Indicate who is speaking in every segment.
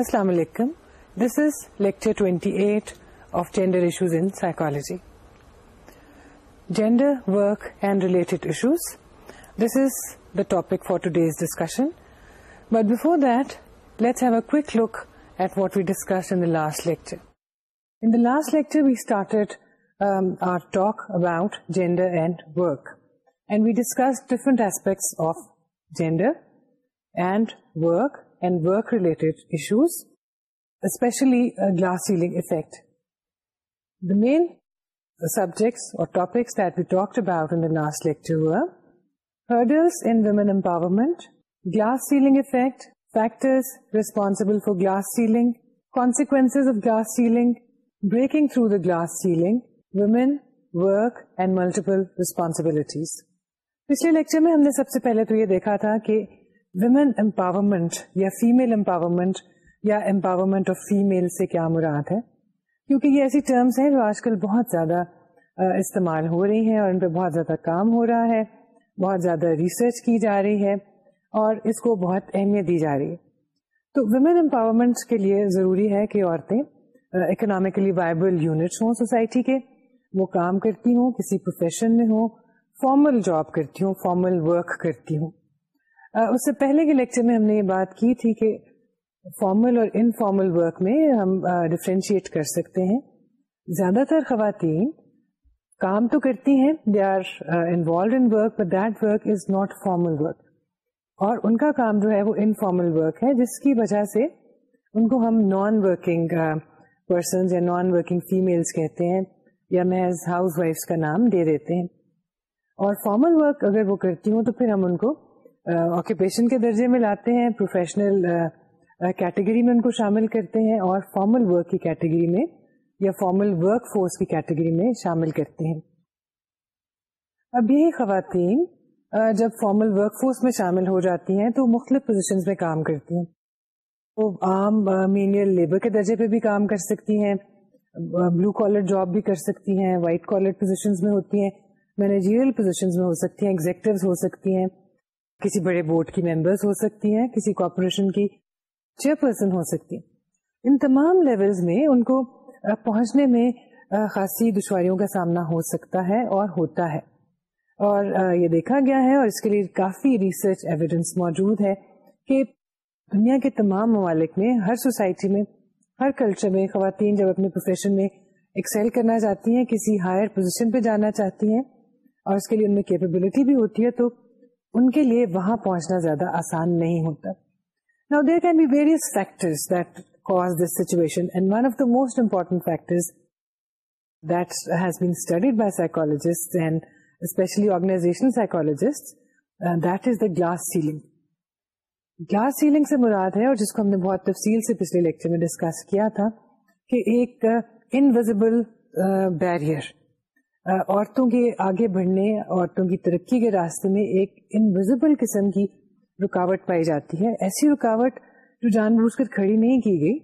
Speaker 1: Assalamu alaikum. This is lecture 28 of Gender Issues in Psychology. Gender, work and related issues. This is the topic for today's discussion. But before that, let's have a quick look at what we discussed in the last lecture. In the last lecture, we started um, our talk about gender and work. And we discussed different aspects of gender and work glass ceiling glass ceiling effect فیکٹرسپل for glass ceiling consequence of glass ceiling breaking through the glass ceiling women and multiple responsibilities پچھلے lecture میں ہم نے سب سے پہلے تو یہ دیکھا تھا کہ ویمن امپاورمنٹ یا فیمیل امپاورمنٹ یا امپاورمنٹ آف فیمیل سے کیا مراد ہے کیونکہ یہ ایسی ٹرمز ہیں جو آج کل بہت زیادہ استعمال ہو رہی ہیں اور ان پہ بہت زیادہ کام ہو رہا ہے بہت زیادہ ریسرچ کی جا رہی ہے اور اس کو بہت اہمیت دی جا رہی ہے تو ویمن امپاورمنٹ کے لیے ضروری ہے کہ عورتیں اکنامکلی وائبل یونٹس ہوں سوسائٹی کے وہ کام کرتی ہوں کسی پروفیشن میں ہوں فارمل جاب کرتی ہوں فارمل ورک کرتی ہوں اس سے پہلے کے لیکچر میں ہم نے یہ بات کی تھی کہ فارمل اور انفارمل ورک میں ہم ڈفرینشیٹ کر سکتے ہیں زیادہ تر خواتین کام تو کرتی ہیں they are involved in work but that work is not formal work اور ان کا کام جو ہے وہ انفارمل ورک ہے جس کی وجہ سے ان کو ہم نان ورکنگ پرسن یا نان ورکنگ فیمیلس کہتے ہیں یا محض ہاؤس وائفس کا نام دے دیتے ہیں اور فارمل ورک اگر وہ کرتی ہوں تو پھر ہم ان کو آکوپیشن کے درجے میں لاتے ہیں پروفیشنل کیٹیگری میں ان کو شامل کرتے ہیں اور فارمل ورک کی کیٹیگری میں یا فارمل ورک فورس کی کیٹیگری میں شامل کرتے ہیں اب یہی خواتین جب فارمل ورک فورس میں شامل ہو جاتی ہیں تو مختلف پوزیشنز میں کام کرتی ہیں وہ عام مین لیبر کے درجے پہ بھی کام کر سکتی ہیں بلو کالر جاب بھی کر سکتی ہیں وائٹ کالر پوزیشنز میں ہوتی ہیں مینیجیریل پوزیشنز میں ہو سکتی ہیں ایگزیکٹوز ہو سکتی ہیں کسی بڑے بورڈ کی ممبرس ہو سکتی ہیں کسی کارپوریشن کی چیئرپرسن ہو سکتی ہیں ان تمام لیولز میں ان کو پہنچنے میں خاصی دشواریوں کا سامنا ہو سکتا ہے اور ہوتا ہے اور یہ دیکھا گیا ہے اور اس کے لیے کافی ریسرچ ایویڈنس موجود ہے کہ دنیا کے تمام ممالک میں ہر سوسائٹی میں ہر کلچر میں خواتین جب اپنے پروفیشن میں ایکسل کرنا چاہتی ہیں کسی ہائر پوزیشن پہ جانا چاہتی ہیں اور اس کے لیے ان میں کیپیبلٹی بھی ہوتی ہے تو ان کے لیے وہاں پہنچنا زیادہ آسان نہیں ہوتا گلاس سیلنگ گلاس سیلنگ سے مراد ہے اور جس کو ہم نے بہت تفصیل سے پچھلے لیکچر میں ڈسکس کیا تھا کہ ایک بیریئر uh, عورتوں کے آگے بڑھنے عورتوں کی ترقی کے راستے میں ایک انویزبل قسم کی رکاوٹ پائی جاتی ہے ایسی رکاوٹ جو جان بوجھ کر کھڑی نہیں کی گئی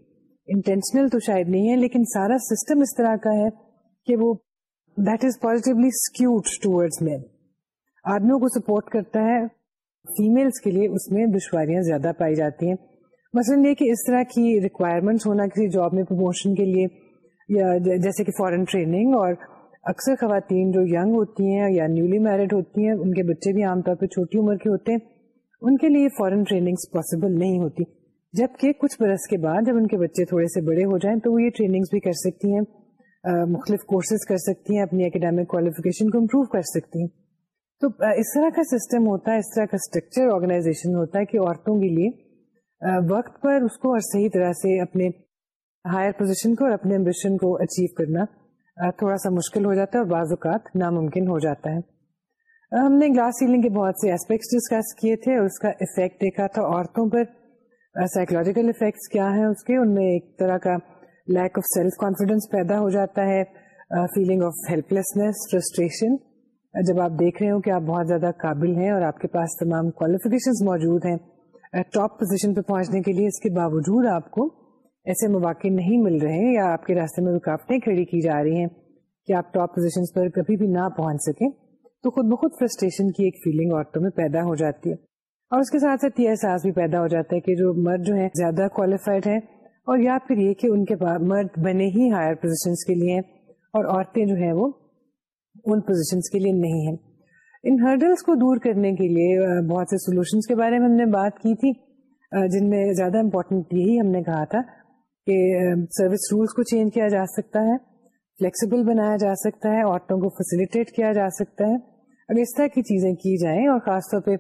Speaker 1: انٹینشنل تو شاید نہیں ہے لیکن سارا سسٹم اس طرح کا ہے کہ وہ that is positively skewed men آدمیوں کو سپورٹ کرتا ہے فیملس کے لیے اس میں دشواریاں زیادہ پائی جاتی ہیں مثلاً یہ کہ اس طرح کی ریکوائرمنٹس ہونا کسی جاب میں پروموشن کے لیے یا جیسے کہ فورن ٹریننگ اور اکثر خواتین جو ینگ ہوتی ہیں یا نیولی میرڈ ہوتی ہیں ان کے بچے بھی عام طور پہ چھوٹی عمر کے ہوتے ہیں ان کے لیے فورن ٹریننگ پاسبل نہیں ہوتی جبکہ کچھ برس کے بعد جب ان کے بچے تھوڑے سے بڑے ہو جائیں تو وہ یہ ٹریننگس بھی کر سکتی ہیں مختلف کورسز کر سکتی ہیں اپنی اکیڈیمک کوالیفکیشن کو امپروو کر سکتی ہیں تو اس طرح کا سسٹم ہوتا ہے اس طرح کا اسٹرکچر آرگنائزیشن ہوتا ہے کہ عورتوں کے لیے وقت پر اس کو اور صحیح طرح سے اپنے ہائر پوزیشن کو اور اپنے امبیشن کو اچیو کرنا تھوڑا سا مشکل ہو جاتا ہے اور بعض اوقات ناممکن ہو جاتا ہے ہم نے گلاس سیلنگ کے بہت سے اسپیکٹس ڈسکس کیے تھے اور اس کا افیکٹ دیکھا تھا عورتوں پر سائیکولوجیکل افیکٹس کیا ہیں اس کے ان میں ایک طرح کا لیک آف سیلف کانفیڈینس پیدا ہو جاتا ہے feeling of helplessness frustration جب آپ دیکھ رہے ہو کہ آپ بہت زیادہ قابل ہیں اور آپ کے پاس تمام کوالیفکیشن موجود ہیں ٹاپ پوزیشن پہ پہنچنے کے لیے اس کے باوجود آپ کو ایسے مواقع نہیں مل رہے ہیں یا آپ کے راستے میں رکاوٹیں کھڑی کی جا رہی ہیں کہ آپ ٹاپ پوزیشن پر کبھی بھی نہ پہنچ سکیں تو خود بخود فرسٹریشن کی ایک فیلنگ عورتوں میں پیدا ہو جاتی ہے اور اس کے ساتھ ساتھ یہ احساس بھی پیدا ہو جاتا ہے کہ جو مرد جو ہیں زیادہ کوالیفائڈ ہیں اور یا پھر یہ کہ ان کے مرد بنے ہی ہائر پوزیشنس کے لیے اور عورتیں جو ہیں وہ ان پوزیشنس کے لیے نہیں ہیں ان ہرڈلس کو دور کرنے کے لیے بہت سے سولوشنس کے بارے میں ہم نے بات کی تھی جن میں زیادہ امپورٹنٹ یہی ہم نے کہا تھا کہ سروس رولس کو چینج کیا جا سکتا ہے فلیکسیبل بنایا جا سکتا ہے عورتوں کو فیسلٹیٹ کیا جا سکتا ہے اگر اس طرح کی چیزیں کی جائیں اور خاص طور پہ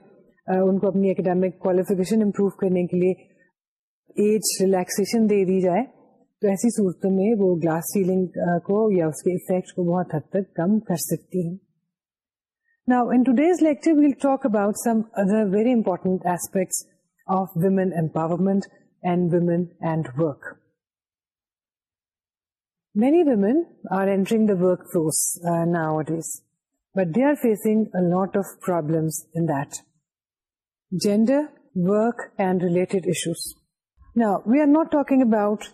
Speaker 1: ان کو اپنی اکیڈیمک کوالیفکیشن امپروو کرنے کے لیے ایج ریلیکسیشن دے دی جائے تو ایسی صورتوں میں وہ گلاس سیلنگ کو یا اس کے افیکٹ کو بہت حد تک کم کر سکتی ہیں Now, in today's lecture, we'll talk about some other very important aspects of women empowerment and women and work. Many are but they are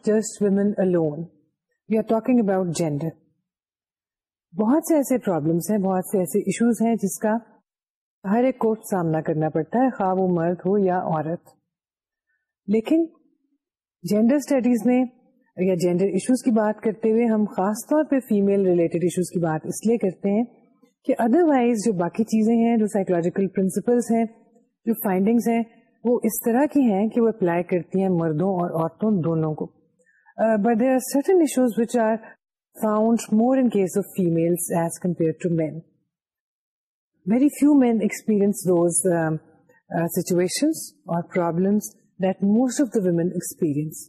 Speaker 1: just women alone. We are talking about gender بہت سے ایسے problems ہیں بہت سے ایسے issues ہیں جس کا ہر ایک کو سامنا کرنا پڑتا ہے خواہ وہ مرد ہو یا عورت لیکن جینڈر اسٹڈیز نے جینڈر ایشوز کی بات کرتے ہوئے ہم خاص طور پہ فیمیل ریلیٹڈ ایشوز کی بات اس لیے کرتے ہیں کہ ادروائز جو باقی چیزیں ہیں جو سائیکولوجیکل پرنسپلس ہیں جو فائنڈنگس ہیں وہ اس طرح کی ہیں کہ وہ اپلائی کرتی ہیں مردوں اور عورتوں دونوں کو but there are certain issues which are found more in case of female as compare to men very few men experience those situation اور problems that most of the women experience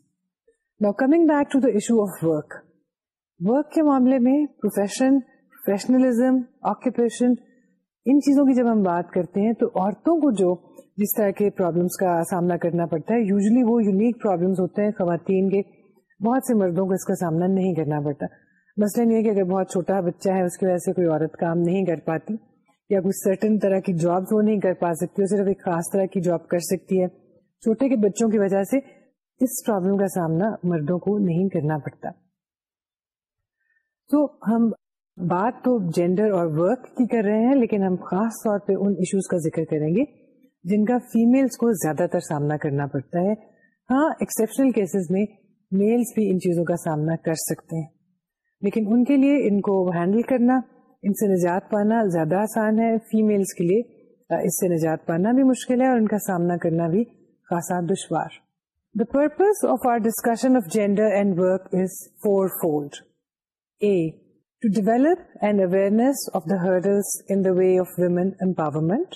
Speaker 1: کے معاملے میں ان چیزوں کی جب ہم بات کرتے ہیں تو عورتوں کو جو جس طرح کے پرابلمس کا سامنا کرنا پڑتا ہے یوزلی وہ یونیک پرابلمس ہوتے ہیں خواتین کے بہت سے مردوں کو اس کا سامنا نہیں کرنا پڑتا مسئلہ یہ کہ اگر بہت چھوٹا بچہ ہے اس کی وجہ سے کوئی عورت کام نہیں کر پاتی یا کوئی سرٹن طرح کی جاب وہ نہیں کر پا سکتی وہ صرف ایک خاص طرح کی جاب کر سکتی ہے چھوٹے کے بچوں کی وجہ سے اس پرابلم کا سامنا مردوں کو نہیں کرنا پڑتا تو ہم بات تو جینڈر اور ورک کی کر رہے ہیں لیکن ہم خاص طور پہ ان ایشوز کا ذکر کریں گے جن کا فیملس کو زیادہ تر سامنا کرنا پڑتا ہے ہاں ایکسپشنل کیسز میں میلس بھی ان چیزوں کا سامنا کر سکتے ہیں لیکن ان کے لیے ان کو ہینڈل کرنا ان سے نجات پانا زیادہ آسان ہے فیملس کے لیے اس سے نجات پانا بھی مشکل ہے اور ان کا سامنا کرنا بھی خاصا دشوار the purpose of our discussion of genders fourfold a to develop and awareness of the her the way of women empowerment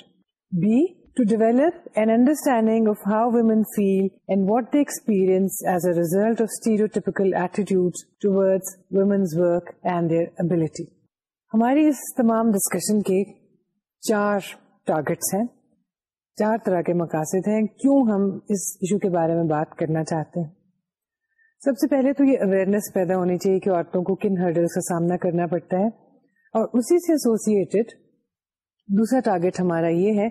Speaker 1: b to develop and understanding of how women feel and what the experience as a result of stereotypical attitude towards work and their ability ہماری اس تمام discussion کے چار targets ہیں چار طرح کے مقاصد ہیں کیوں ہم اس ایشو کے بارے میں بات کرنا چاہتے ہیں سب سے پہلے تو یہ اویئرنیس پیدا ہونی چاہیے کہ عورتوں کو کن ہرڈلس کا سامنا کرنا پڑتا ہے اور اسی سے ایسوسیڈ دوسرا ٹارگیٹ ہمارا یہ ہے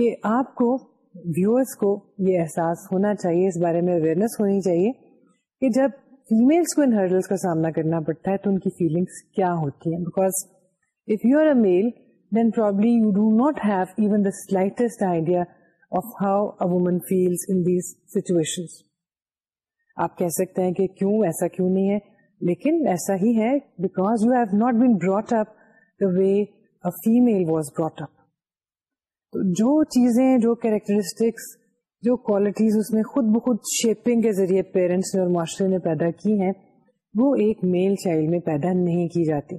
Speaker 1: کہ آپ کو ویورس کو یہ احساس ہونا چاہیے اس بارے میں اویئرنیس ہونی چاہیے کہ جب فیملس کو ان ہرڈلس کا سامنا کرنا پڑتا ہے تو ان کی فیلنگس کیا ہوتی ہیں because if you are a male then probably you do not have even the slightest idea of how a woman feels in these situations. آپ کہہ سکتے ہیں کہ کیوں ایسا کیوں نہیں ہے لیکن ایسا ہی ہے because you have not been brought up the way female was brought up جو چیزیں جو کیریکٹرسٹکس جو کوالٹیز اس نے خود بخود شیپنگ کے ذریعے پیرنٹس نے اور معاشرے نے پیدا کی ہیں وہ ایک میل چائلڈ میں پیدا نہیں کی جاتی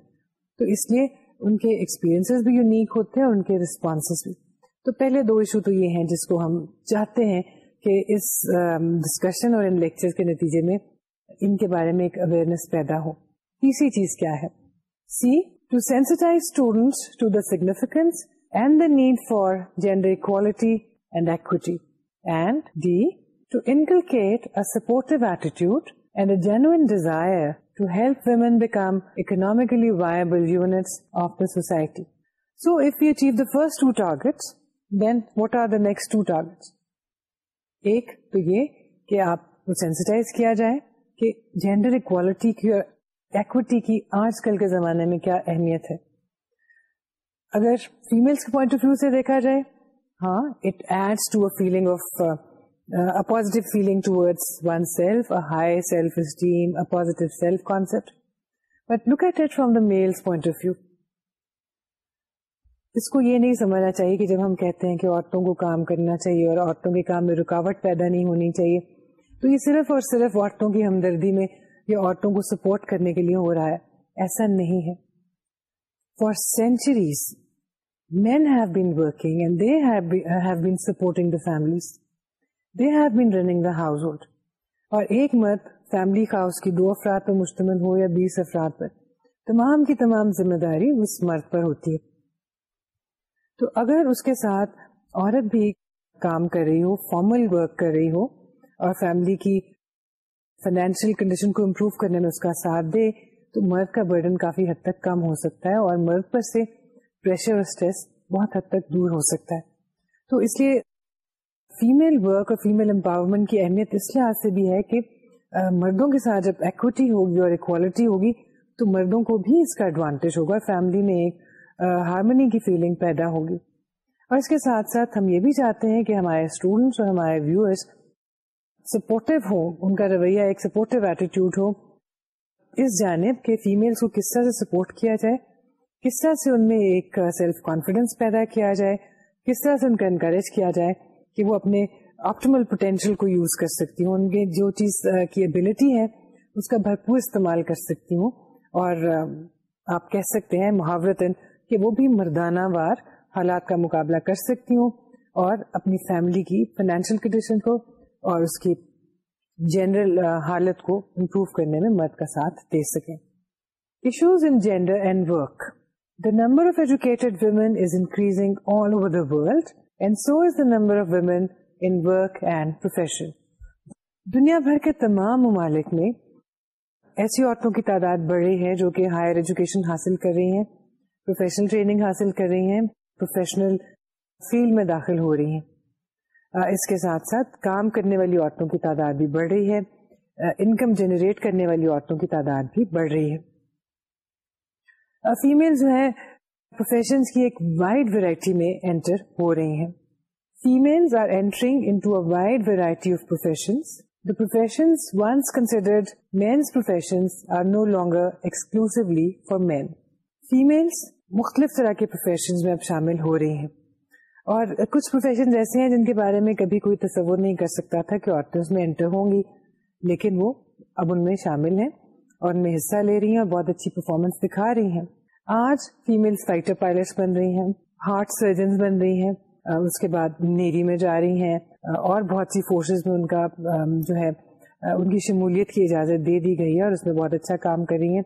Speaker 1: تو اس لیے ان کے بھی یونیک ہوتے ہیں اور ان کے ریسپانس بھی تو پہلے دو ایشو تو یہ ہیں جس کو ہم چاہتے ہیں کہ اس ڈسکشن اور ان لیکچر کے نتیجے میں ان کے بارے میں ایک اویئرنیس پیدا ہو تیسری چیز کیا ہے c to sensitize students to the significance and the need for gender equality and equity and d to inculcate a supportive attitude and a genuine desire to help women economically viable society so if you achieve the first two targets then what are the next ایک تو یہ کہ آپ کو sensitise کیا جائے کہ gender equality کی اور ایکوٹی کی آج کل کے زمانے میں کیا اہمیت ہے اگر فیملس کے پوائنٹ آف ویو سے دیکھا جائے ہاں it adds to a feeling of positive feeling ٹوڈ esteem self concept but نک ایٹ ایٹ فرامٹ اس کو یہ نہیں سمجھنا چاہیے کہ جب ہم کہتے ہیں کہ عورتوں کو کام کرنا چاہیے اور عورتوں کے کام میں رکاوٹ پیدا نہیں ہونی چاہیے تو یہ صرف اور صرف عورتوں کی ہمدردی میں یا عورتوں کو سپورٹ کرنے کے لیے ہو رہا ہے ایسا نہیں ہے for centuries men have been working and they have been supporting the families they have been running the household اور ایک مرد فیملی کا اس کی دو افراد پر مشتمل ہو یا بیس افراد پر تمام کی تمام ذمہ داری اس مرد پر ہوتی ہے تو اگر اس کے ساتھ عورت بھی کام کر رہی ہو فارمل ورک کر رہی ہو اور فیملی کی فائنینشیل کنڈیشن کو امپروو کرنے میں اس کا ساتھ دے تو مرد کا برڈن کافی حد تک کم ہو سکتا ہے اور مرد پر سے پریشر اور اسٹریس بہت حد تک دور ہو سکتا ہے تو اس لیے فیمیل ورک اور فیمیل امپاورمنٹ کی اہمیت اس لحاظ سے بھی ہے کہ مردوں کے ساتھ جب ایکوٹی ہوگی اور اکوالٹی ہوگی تو مردوں کو بھی اس کا ایڈوانٹیج ہوگا فیملی میں ایک ہارمنی کی فیلنگ پیدا ہوگی اور اس کے ساتھ ساتھ ہم یہ بھی چاہتے ہیں کہ ہمارے اسٹوڈینٹس اور ہمارے ویورس سپورٹو ہوں ان کا رویہ ایک سپورٹو ایٹیٹیوڈ ہو اس جانب کہ فیمیلس کو کس طرح سے سپورٹ کیا جائے کس طرح سے ان میں ایک سیلف کانفیڈینس پیدا کیا جائے کس طرح سے ان کا انکریج کیا جائے کہ وہ اپنے آپٹیمل پوٹینشیل کو یوز کر سکتی ہوں ان کے جو چیز کی ابلٹی ہے اس کا بھرپور استعمال کر سکتی ہوں اور آپ کہہ سکتے ہیں محاورتن کہ وہ بھی مردانہ وار حالات کا مقابلہ کر سکتی ہوں اور اپنی فیملی کی فائنینشیل کنڈیشن کو اور اس کی جنرل حالت کو امپروو کرنے میں مرد کا ساتھ دے سکیں issues in gender and work the number of educated women is increasing all over the world دنیا بھر کے تمام ممالک میں ایسی عورتوں کی تعداد بڑھ رہی ہے جو کہ ہائر ایجوکیشن حاصل کر رہی ہیں پروفیشنل ٹریننگ حاصل کر رہی ہیں پروفیشنل فیلڈ میں داخل ہو رہی ہیں اس کے ساتھ ساتھ کام کرنے والی عورتوں کی تعداد بھی بڑھ رہی ہے انکم جنریٹ کرنے والی عورتوں کی تعداد بھی بڑھ رہی ہے فیمل جو ہیں پروفیشنز کی ایک وائڈ ویرائٹی میں انٹر ہو رہی ہیں females are entering in wide variety of professions The professions once considered men's professions are no longer exclusively for men. Females مختلف طرح کے پروفیشنز میں اب شامل ہو رہی ہیں اور کچھ پروفیشنز ایسے ہیں جن کے بارے میں کبھی کوئی تصور نہیں کر سکتا تھا کہ عورتیں اس میں انٹر ہوں گی لیکن وہ اب ان میں شامل ہیں اور ان میں حصہ لے رہی ہیں اور بہت اچھی پرفارمنس دکھا رہی ہیں آج فیمل فائٹر پائلٹ بن رہی ہیں ہارٹ سرجنز بن رہی ہیں اس کے بعد نیوی میں جا رہی ہیں اور بہت سی فورسز میں ان کا جو ہے ان کی شمولیت کی اجازت دے دی گئی ہے اور اس میں بہت اچھا کام کر رہی ہیں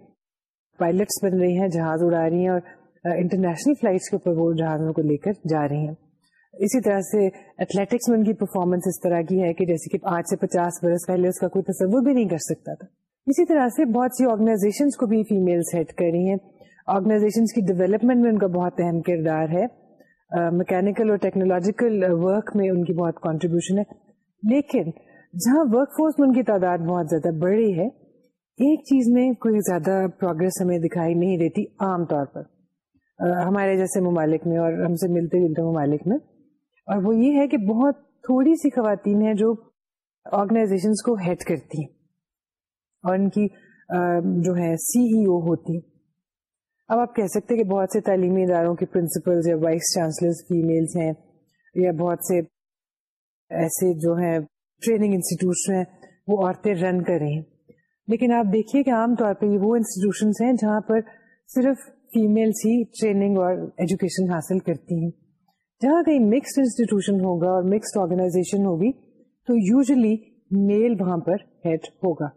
Speaker 1: پائلٹس بن رہی ہیں جہاز اڑا رہی ہیں اور انٹرنیشنل فلائٹس کے اوپر وہ جہازوں کو لے کر جا رہی ہیں اسی طرح سے ایتھلیٹکس میں ان کی پرفارمنس اس طرح کی ہے کہ جیسے کہ آج سے پچاس برس پہلے اس کا کوئی تصور بھی نہیں کر سکتا تھا اسی طرح سے بہت سی آرگنائزیشنس کو بھی فیمل ہیڈ کر رہی ہیں آرگنائزیشن کی ڈیولپمنٹ میں ان کا بہت اہم کردار ہے میکینکل اور ٹیکنالوجیکل ورک میں ان کی بہت کنٹریبیوشن ہے لیکن جہاں ورک فورس میں ان کی تعداد بہت زیادہ بڑی ہے ایک چیز میں کوئی زیادہ پروگرس ہمیں دکھائی نہیں دیتی عام طور پر ہمارے جیسے ممالک میں اور ہم سے ملتے جلتے ممالک میں اور وہ یہ ہے کہ بہت تھوڑی سی خواتین ہیں جو آرگنائزیشنس کو ہیڈ کرتی ہیں اور ان کی جو ہے سی ای او ہوتی ہیں اب آپ کہہ سکتے کہ بہت سے تعلیمی اداروں کے پرنسپل یا وائس چانسلر فیملس ہیں یا بہت سے ایسے جو ہیں ٹریننگ انسٹیٹیوٹس ہیں وہ عورتیں رن کر ہیں لیکن آپ دیکھیے کہ عام طور پہ یہ وہ انسٹیٹیوشنس ہیں جہاں پر صرف فیمیلس ہی ٹریننگ اور ایجوکیشن حاصل کرتی ہیں جہاں کہیں مکسڈ انسٹیٹیوشن ہوگا اور مکسڈ آرگنائزیشن ہوگی تو یوزلی میل وہاں پر ہیڈ ہوگا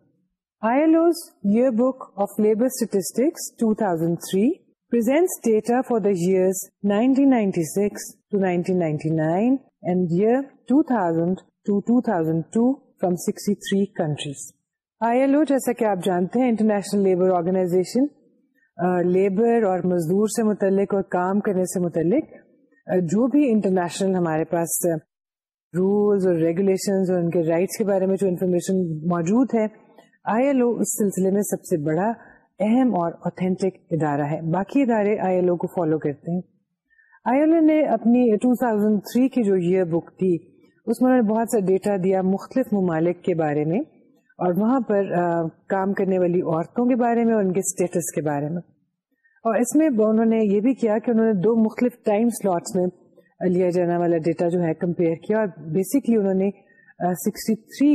Speaker 1: ILO's Yearbook of Labor Statistics 2003 presents data for the years 1996 to 1999 and year 2000 to 2002 from 63 countries. ILO جیسا کہ آپ جانتے ہیں انٹرنیشنل لیبر آرگنائزیشن لیبر اور مزدور سے متعلق اور کام کرنے سے متعلق جو بھی انٹرنیشنل ہمارے پاس رولس اور ریگولیشنز اور ان کے رائٹس کے بارے میں جو انفارمیشن موجود ہے آئی ایل او اس سلسلے میں سب سے بڑا اہم اور اوتھینٹک ادارہ ہے باقی ادارے آئی ایل او کو فالو کرتے ہیں آئی ایل او نے اپنی 2003 کی جو ایئر بک تھی اس میں انہوں نے بہت سا ڈیٹا دیا مختلف ممالک کے بارے میں اور وہاں پر آ, کام کرنے والی عورتوں کے بارے میں اور ان کے اسٹیٹس کے بارے میں اور اس میں انہوں نے یہ بھی کیا کہ انہوں نے دو مختلف ٹائم سلاٹس میں لیا جانا والا ڈیٹا جو ہے کمپیئر کیا اور بیسکلی انہوں نے سکسٹی تھری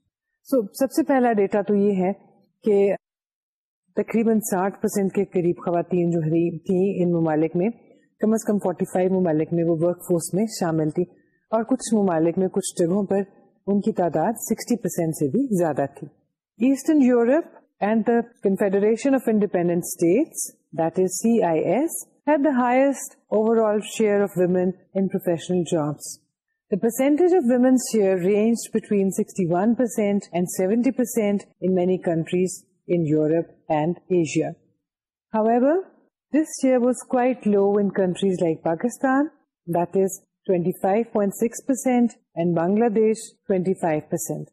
Speaker 1: سو سب سے پہلا ڈیٹا تو یہ ہے کہ تقریباً ساٹھ پرسینٹ کے قریب خواتین جو تھیں ان ممالک میں کم از کم فورٹی فائیو ممالک میں وہ ورک فورس میں شامل تھی اور کچھ ممالک میں کچھ جگہوں پر ان کی تعداد سکسٹی پرسینٹ سے بھی زیادہ تھی Eastern Europe and the confederation of independent states that is C I S had the highest overall share of women in professional jobs The percentage of women's share ranged between 61% and 70% in many countries in Europe and Asia. However, this share was quite low in countries like Pakistan, that is 25.6% and Bangladesh 25%.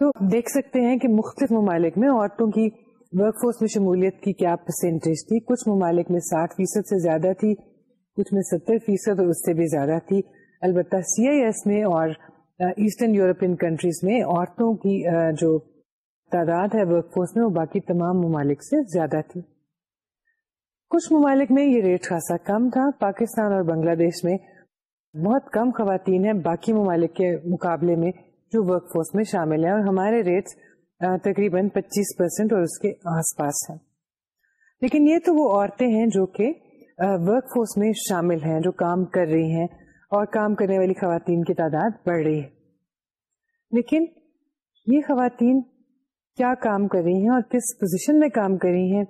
Speaker 1: تو دیکھ سکتے ہیں کہ مختلف ممالک میں عورتوں کی ورک فورس میں شمولیت کی کیا پرسینٹیج تھی کچھ ممالک میں ساٹھ فیصد سے زیادہ تھی کچھ میں ستر فیصد اور اس سے بھی زیادہ تھی البتہ سی آئی ایس میں اور ایسٹرن یورپین کنٹریز میں عورتوں کی جو تعداد ہے ورک فورس میں وہ باقی تمام ممالک سے زیادہ تھی کچھ ممالک میں یہ ریٹ خاصا کم تھا پاکستان اور بنگلہ دیش میں بہت کم خواتین ہیں باقی ممالک کے مقابلے میں جو ورک فورس میں شامل ہیں اور ہمارے ریٹس تقریباً پچیس پرسینٹ اور اس کے آس پاس ہیں لیکن یہ تو وہ عورتیں ہیں جو کہ ورک فورس میں شامل ہیں جو کام کر رہی ہیں اور کام کرنے والی خواتین کی تعداد بڑھ رہی ہے لیکن یہ خواتین کیا کام کر رہی ہیں اور کس پوزیشن میں کام کر رہی ہیں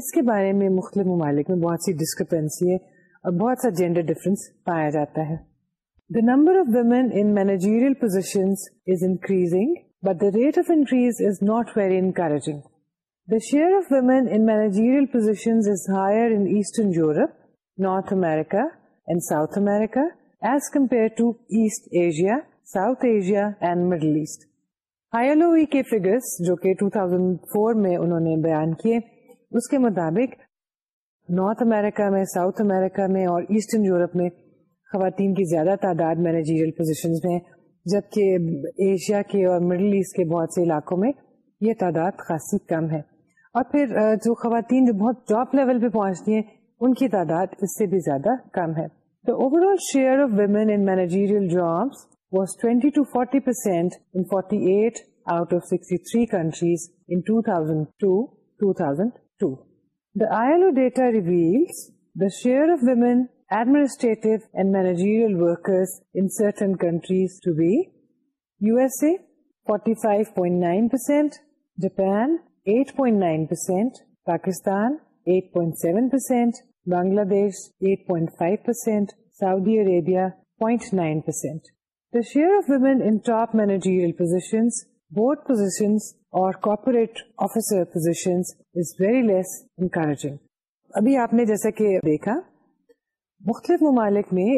Speaker 1: اس کے بارے میں مختلف ممالک میں بہت سی ڈسکرپینسی اور بہت سا جینڈر ڈفرینس پایا جاتا ہے the number of women in managerial position is increasing but the rate of increase is not very encouraging the share of women in managerial position is higher in Eastern Europe North America and South America as compare to East Asia South Asia and Middle East I L O جو کے 2004 میں انہوں نے بیان کیے اس کے مطابق نارتھ America میں ساؤتھ America میں اور ایسٹرن یورپ میں خواتین کی زیادہ تعداد managerial پوزیشنز میں جبکہ ایشیا کے اور مڈل ایسٹ کے بہت سے علاقوں میں یہ تعداد خاصی کم ہے اور پھر جو خواتین جو بہت ٹاپ لیول پہ پہنچتی ہیں ان کی تعداد اس سے بھی زیادہ کم ہے share administrative managerial forty five point nine Japan eight point nine percent Pakistan eight point seven percent Bangladesh 8.5 point five percent Saudi Arabia point nine percent the share of women managerial position board positions اور corporate officer position is very less encouraging ابھی آپ نے جیسا کہ دیکھا مختلف ممالک میں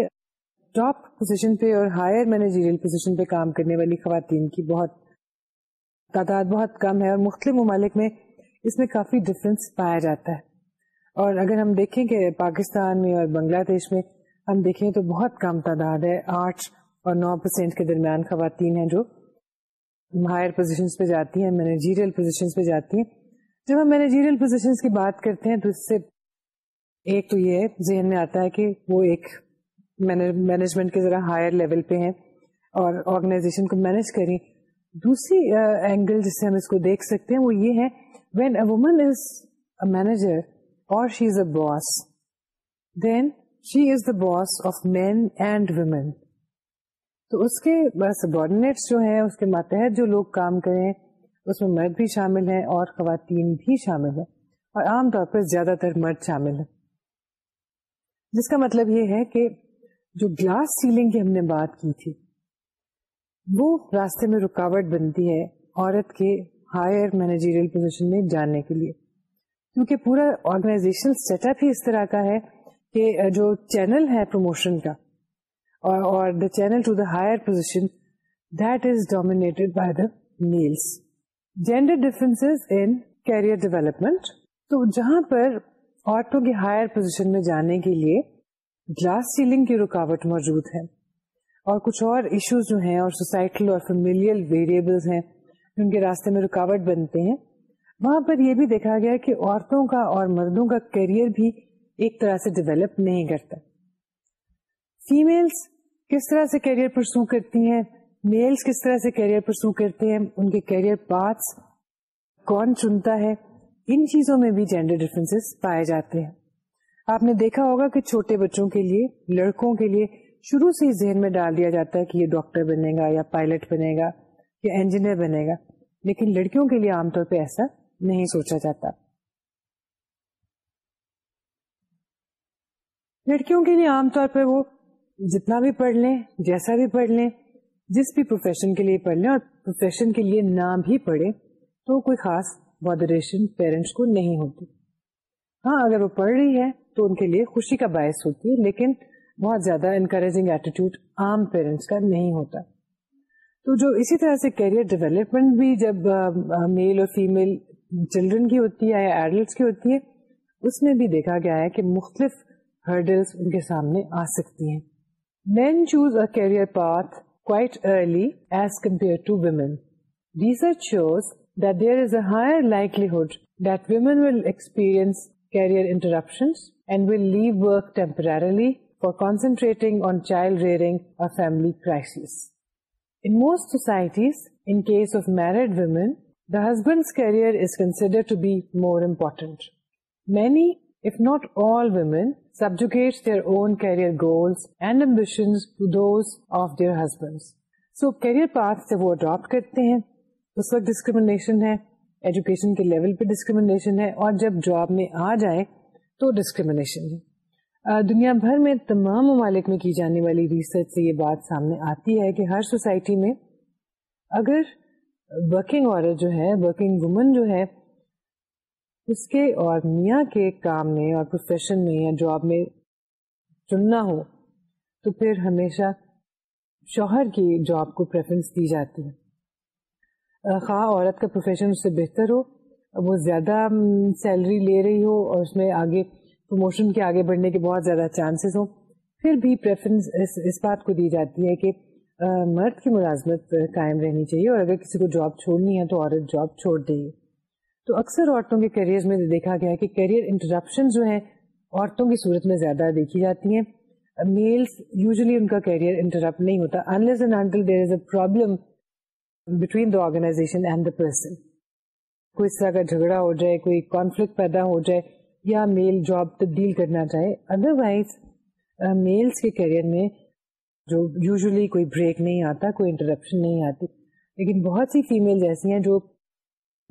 Speaker 1: ٹاپ پوزیشن پہ اور ہائر مینیجیریل پوزیشن پہ کام کرنے والی خواتین کی بہت تعداد بہت کم ہے اور مختلف ممالک میں اس میں کافی ڈفرینس پایا جاتا ہے اور اگر ہم دیکھیں کہ پاکستان میں اور بنگلہ دیش میں ہم دیکھیں تو بہت کم تعداد ہے آٹھ اور نو پرسینٹ کے درمیان خواتین ہیں جو ہائر پوزیشنز پہ جاتی ہیں مینیجیریل پوزیشنز پہ جاتی ہیں جب ہم مینیجیریل پوزیشنز کی بات کرتے ہیں تو اس سے ایک تو یہ ہے ذہن میں آتا ہے کہ وہ ایک مینجمنٹ کے ذرا ہائر لیول پہ ہیں اور آرگنائزیشن کو مینیج کریں دوسری اینگل جس سے ہم اس کو دیکھ سکتے ہیں وہ یہ ہے when a woman is a manager she is a boss then she is the boss of men and women تو اس کے سبارڈینیٹس جو ہیں اس کے ماتحت جو لوگ کام کریں اس میں مرد بھی شامل ہیں اور خواتین بھی شامل ہے اور عام طور پر زیادہ تر مرد شامل ہے جس کا مطلب یہ ہے کہ جو گلاس سیلنگ کی ہم نے بات کی تھی وہ راستے میں رکاوٹ بنتی ہے عورت کے ہائر مینیجیریل پوزیشن میں جانے کے لیے کیونکہ پورا آرگنائزیشن سیٹ اپ ہی اس طرح کا ہے کہ جو چینل ہے پروموشن کا اور the channel to the higher position that is dominated by the males gender difference in career development تو جہاں پر عورتوں کی ہائر پوزیشن میں جانے کے لیے گلاس سیلنگ کی رکاوٹ موجود ہے اور کچھ اور ایشوز جو ہیں اور سوسائٹل اور فیملیل ویریبلز ہیں جن کے راستے میں رکاوٹ بنتے ہیں وہاں پر یہ بھی دیکھا گیا کہ عورتوں کا اور مردوں کا کیریئر بھی ایک طرح سے ڈیولپ نہیں کرتا فیملس کس طرح سے کیریئر پرسو کرتی ہیں میلس کس طرح سے کیریئر پرسو کرتے ہیں ان کے کیریئر پارٹس کون چنتا ہے ان چیزوں میں بھی جینڈر ڈفرینس پائے جاتے ہیں آپ نے دیکھا ہوگا کہ چھوٹے بچوں کے لیے لڑکوں کے لیے شروع سے ہی ذہن میں ڈال دیا جاتا ہے کہ یہ ڈاکٹر بنے گا یا پائلٹ بنے گا یا انجینئر بنے گا لیکن لڑکیوں کے لیے عام طور پہ ایسا نہیں سوچا جاتا لڑکیوں کے لیے عام طور وہ جتنا بھی پڑھ لیں جیسا بھی پڑھ لیں جس بھی پروفیشن کے لیے پڑھ لیں اور پروفیشن کے لیے بھی پڑھے تو کوئی خاص ماڈریشن پیرنٹس کو نہیں ہوتی ہاں اگر وہ پڑھ رہی ہے تو ان کے لیے خوشی کا باعث ہوتی ہے لیکن بہت زیادہ انکریجنگ ایٹیٹیوڈ عام پیرنٹس کا نہیں ہوتا تو جو اسی طرح سے کیریئر ڈیولپمنٹ بھی جب میل اور فیمل چلڈرن کی ہوتی ہے یا ایڈلٹس کی ہوتی ہے اس میں بھی دیکھا گیا ہے کہ مختلف ہرڈلس ان کے سامنے آ سکتی ہیں men choose a career path quite early as compare to women research shows that there is a higher likelihood that women will experience career interruption and will leave work temporarily for concentrating on child rearing اور family crisis in most societies in case of married women Hizbar اس وقت کے level پہ discrimination ہے اور جب job میں آ جائے تو ڈسکریمنیشن دنیا بھر میں تمام ممالک میں کی جانے والی ریسرچ سے یہ بات سامنے آتی ہے کہ ہر سوسائٹی میں اگر ورکنگ عورت جو ہے ورکنگ وومن جو ہے اس کے اور میاں کے کام میں اور پروفیشن میں یا جاب میں چننا ہو تو پھر ہمیشہ شوہر کی جاب کو پریفرنس دی جاتی ہے خواہ عورت کا پروفیشن اس سے بہتر ہو وہ زیادہ سیلری لے رہی ہو اور اس میں آگے پروموشن کے آگے بڑھنے کے بہت زیادہ چانسز ہوں پھر بھی پریفرنس اس بات کو دی جاتی ہے کہ مرد کی ملازمت قائم رہنی چاہیے اور اگر کسی کو جاب چھوڑنی ہے تو عورت جاب چھوڑ دے تو اکثر عورتوں کے کیریئر میں دیکھا گیا کہ کیریئر انٹرپشن جو ہیں عورتوں کی صورت میں زیادہ دیکھی جاتی ہیں میلس یوزلی ان کا کیریئر انٹرپٹ نہیں ہوتا unless until there is a problem between the organization and the person کوئی اس طرح کا جھگڑا ہو جائے کوئی کانفلکٹ پیدا ہو جائے یا میل جاب تبدیل کرنا چاہے ادروائز میلس کے کیریئر میں جو یوزلی کوئی بریک نہیں آتا کوئی انٹرپشن نہیں آتی لیکن بہت سی فیمیل ایسی ہیں جو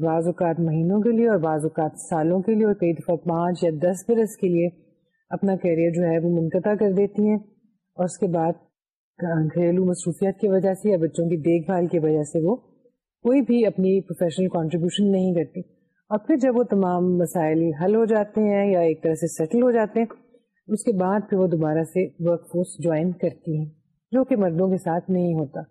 Speaker 1: بعض اوقات مہینوں کے لیے اور بعض اوقات سالوں کے لیے اور کئی دفعہ پانچ یا دس برس کے لیے اپنا کیریئر جو ہے وہ منقطع کر دیتی ہیں اور اس کے بعد گھریلو مصروفیات کی وجہ سے یا بچوں کی دیکھ بھال کی وجہ سے وہ کوئی بھی اپنی پروفیشنل کنٹریبیوشن نہیں کرتی اور پھر جب وہ تمام مسائل حل ہو جاتے ہیں یا ایک طرح سے سیٹل ہو جاتے ہیں اس کے بعد پھر وہ دوبارہ سے ورک فورس جوائن کرتی ہیں جو کہ مردوں کے ساتھ نہیں ہوتا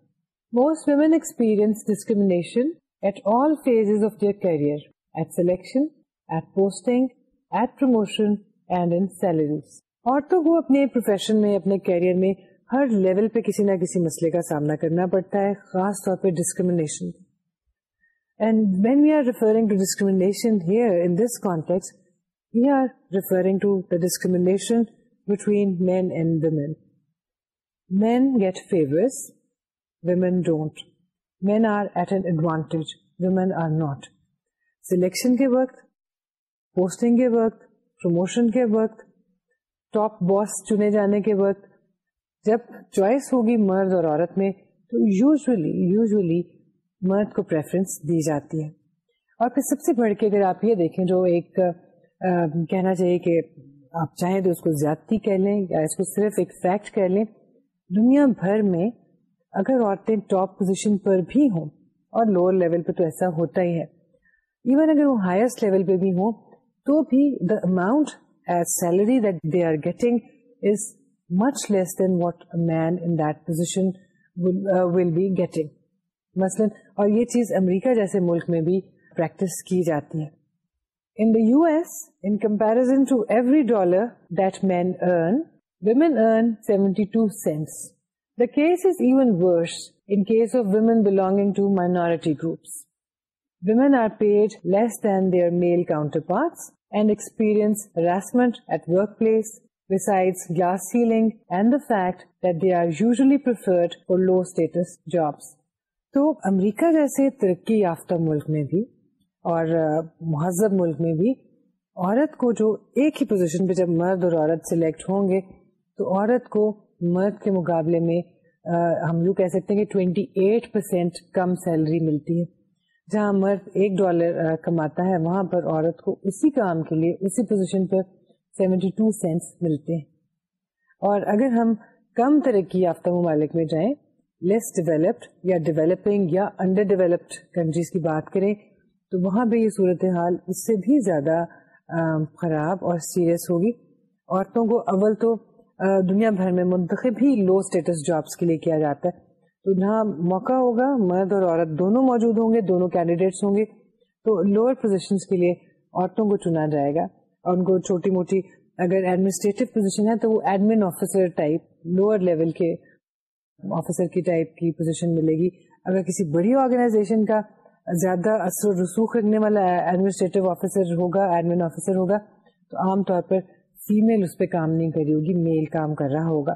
Speaker 1: most women experience discrimination at all phase of their career at selection at posting at promotion and in salaries عورتوں کو اپنے پروفیشن میں اپنے کیریئر میں ہر لیول پہ کسی نہ کسی مسئلے کا سامنا کرنا پڑتا ہے خاص طور پہ discrimination And when we are referring to discrimination here in this context, we are referring to the discrimination between men and women. Men get favours women don't men are at an advantage women are not selection کے وقت posting کے وقت promotion کے وقت top boss چنے جانے کے وقت جب چوائس ہوگی مرد اور عورت میں تو یوزلی یوزلی مرد کو پریفرنس دی جاتی ہے اور پھر سب سے بڑھ کے اگر آپ یہ دیکھیں جو ایک کہنا چاہیے کہ آپ چاہیں تو اس کو زیادتی کہہ لیں یا اس کو صرف ایک فیکٹ کہہ لیں دنیا بھر میں اگر عورتیں ٹاپ پوزیشن پر بھی ہوں اور لوور لیول پہ تو ایسا ہوتا ہی ہے ایون اگر وہ ہائیسٹ لیول پہ بھی ہوں تو بھی the amount as salary that they are getting is much less than what men in that position will be getting مثلاً اور یہ چیز امریکہ جیسے ملک میں بھی پریکٹس کی جاتی ہے in the U S in comparison to every dollar that men earn women women Women earn 72 cents. The the case case is even worse in of belonging to minority groups. are are paid less than their male counterparts and and experience harassment at workplace besides glass ceiling fact that they usually preferred for low status jobs. تو امریکہ جیسے ترقی یافتہ ملک میں بھی اور مہذب ملک میں بھی عورت کو جو ایک ہی پوزیشن پہ جب مرد اور عورت سلیکٹ ہوں گے تو عورت کو مرد کے مقابلے میں ہم یوں کہہ سکتے ہیں کہ ٹوینٹی ایٹ پرسینٹ کم سیلری ملتی ہے جہاں مرد ایک ڈالر کماتا ہے وہاں پر عورت کو اسی کام کے لیے اسی پوزیشن پر سیونٹی ٹو سینٹس ملتے ہیں اور اگر ہم کم ترقی یافتہ ممالک میں جائیں لیس ڈیولپڈ یا ڈیولپنگ یا انڈر ڈیولپڈ کنٹریز کی بات کریں تو وہاں پہ یہ صورت حال اس سے بھی زیادہ خراب اور سیریس ہوگی عورتوں کو اول تو دنیا بھر میں منتخب ہی لو اسٹیٹس جابس کے لیے کیا جاتا ہے تو جہاں موقع ہوگا مرد اور عورت دونوں موجود ہوں گے دونوں کینڈیڈیٹس ہوں گے تو لوور پوزیشنس کے لیے عورتوں کو چنا جائے گا اور ان کو چھوٹی موٹی اگر ایڈمنسٹریٹو پوزیشن ہے تو وہ admin officer type lower level کے آفیسر کی ٹائپ کی پوزیشن ملے گی اگر کسی بڑی آرگنائزیشن کا زیادہ اثر رسوخ رکھنے والا ایڈمنسٹریٹو آفیسر ہوگا ایڈمن آفیسر ہوگا تو عام طور پر فیمل اس پہ کام نہیں کری ہوگی میل کام کر رہا ہوگا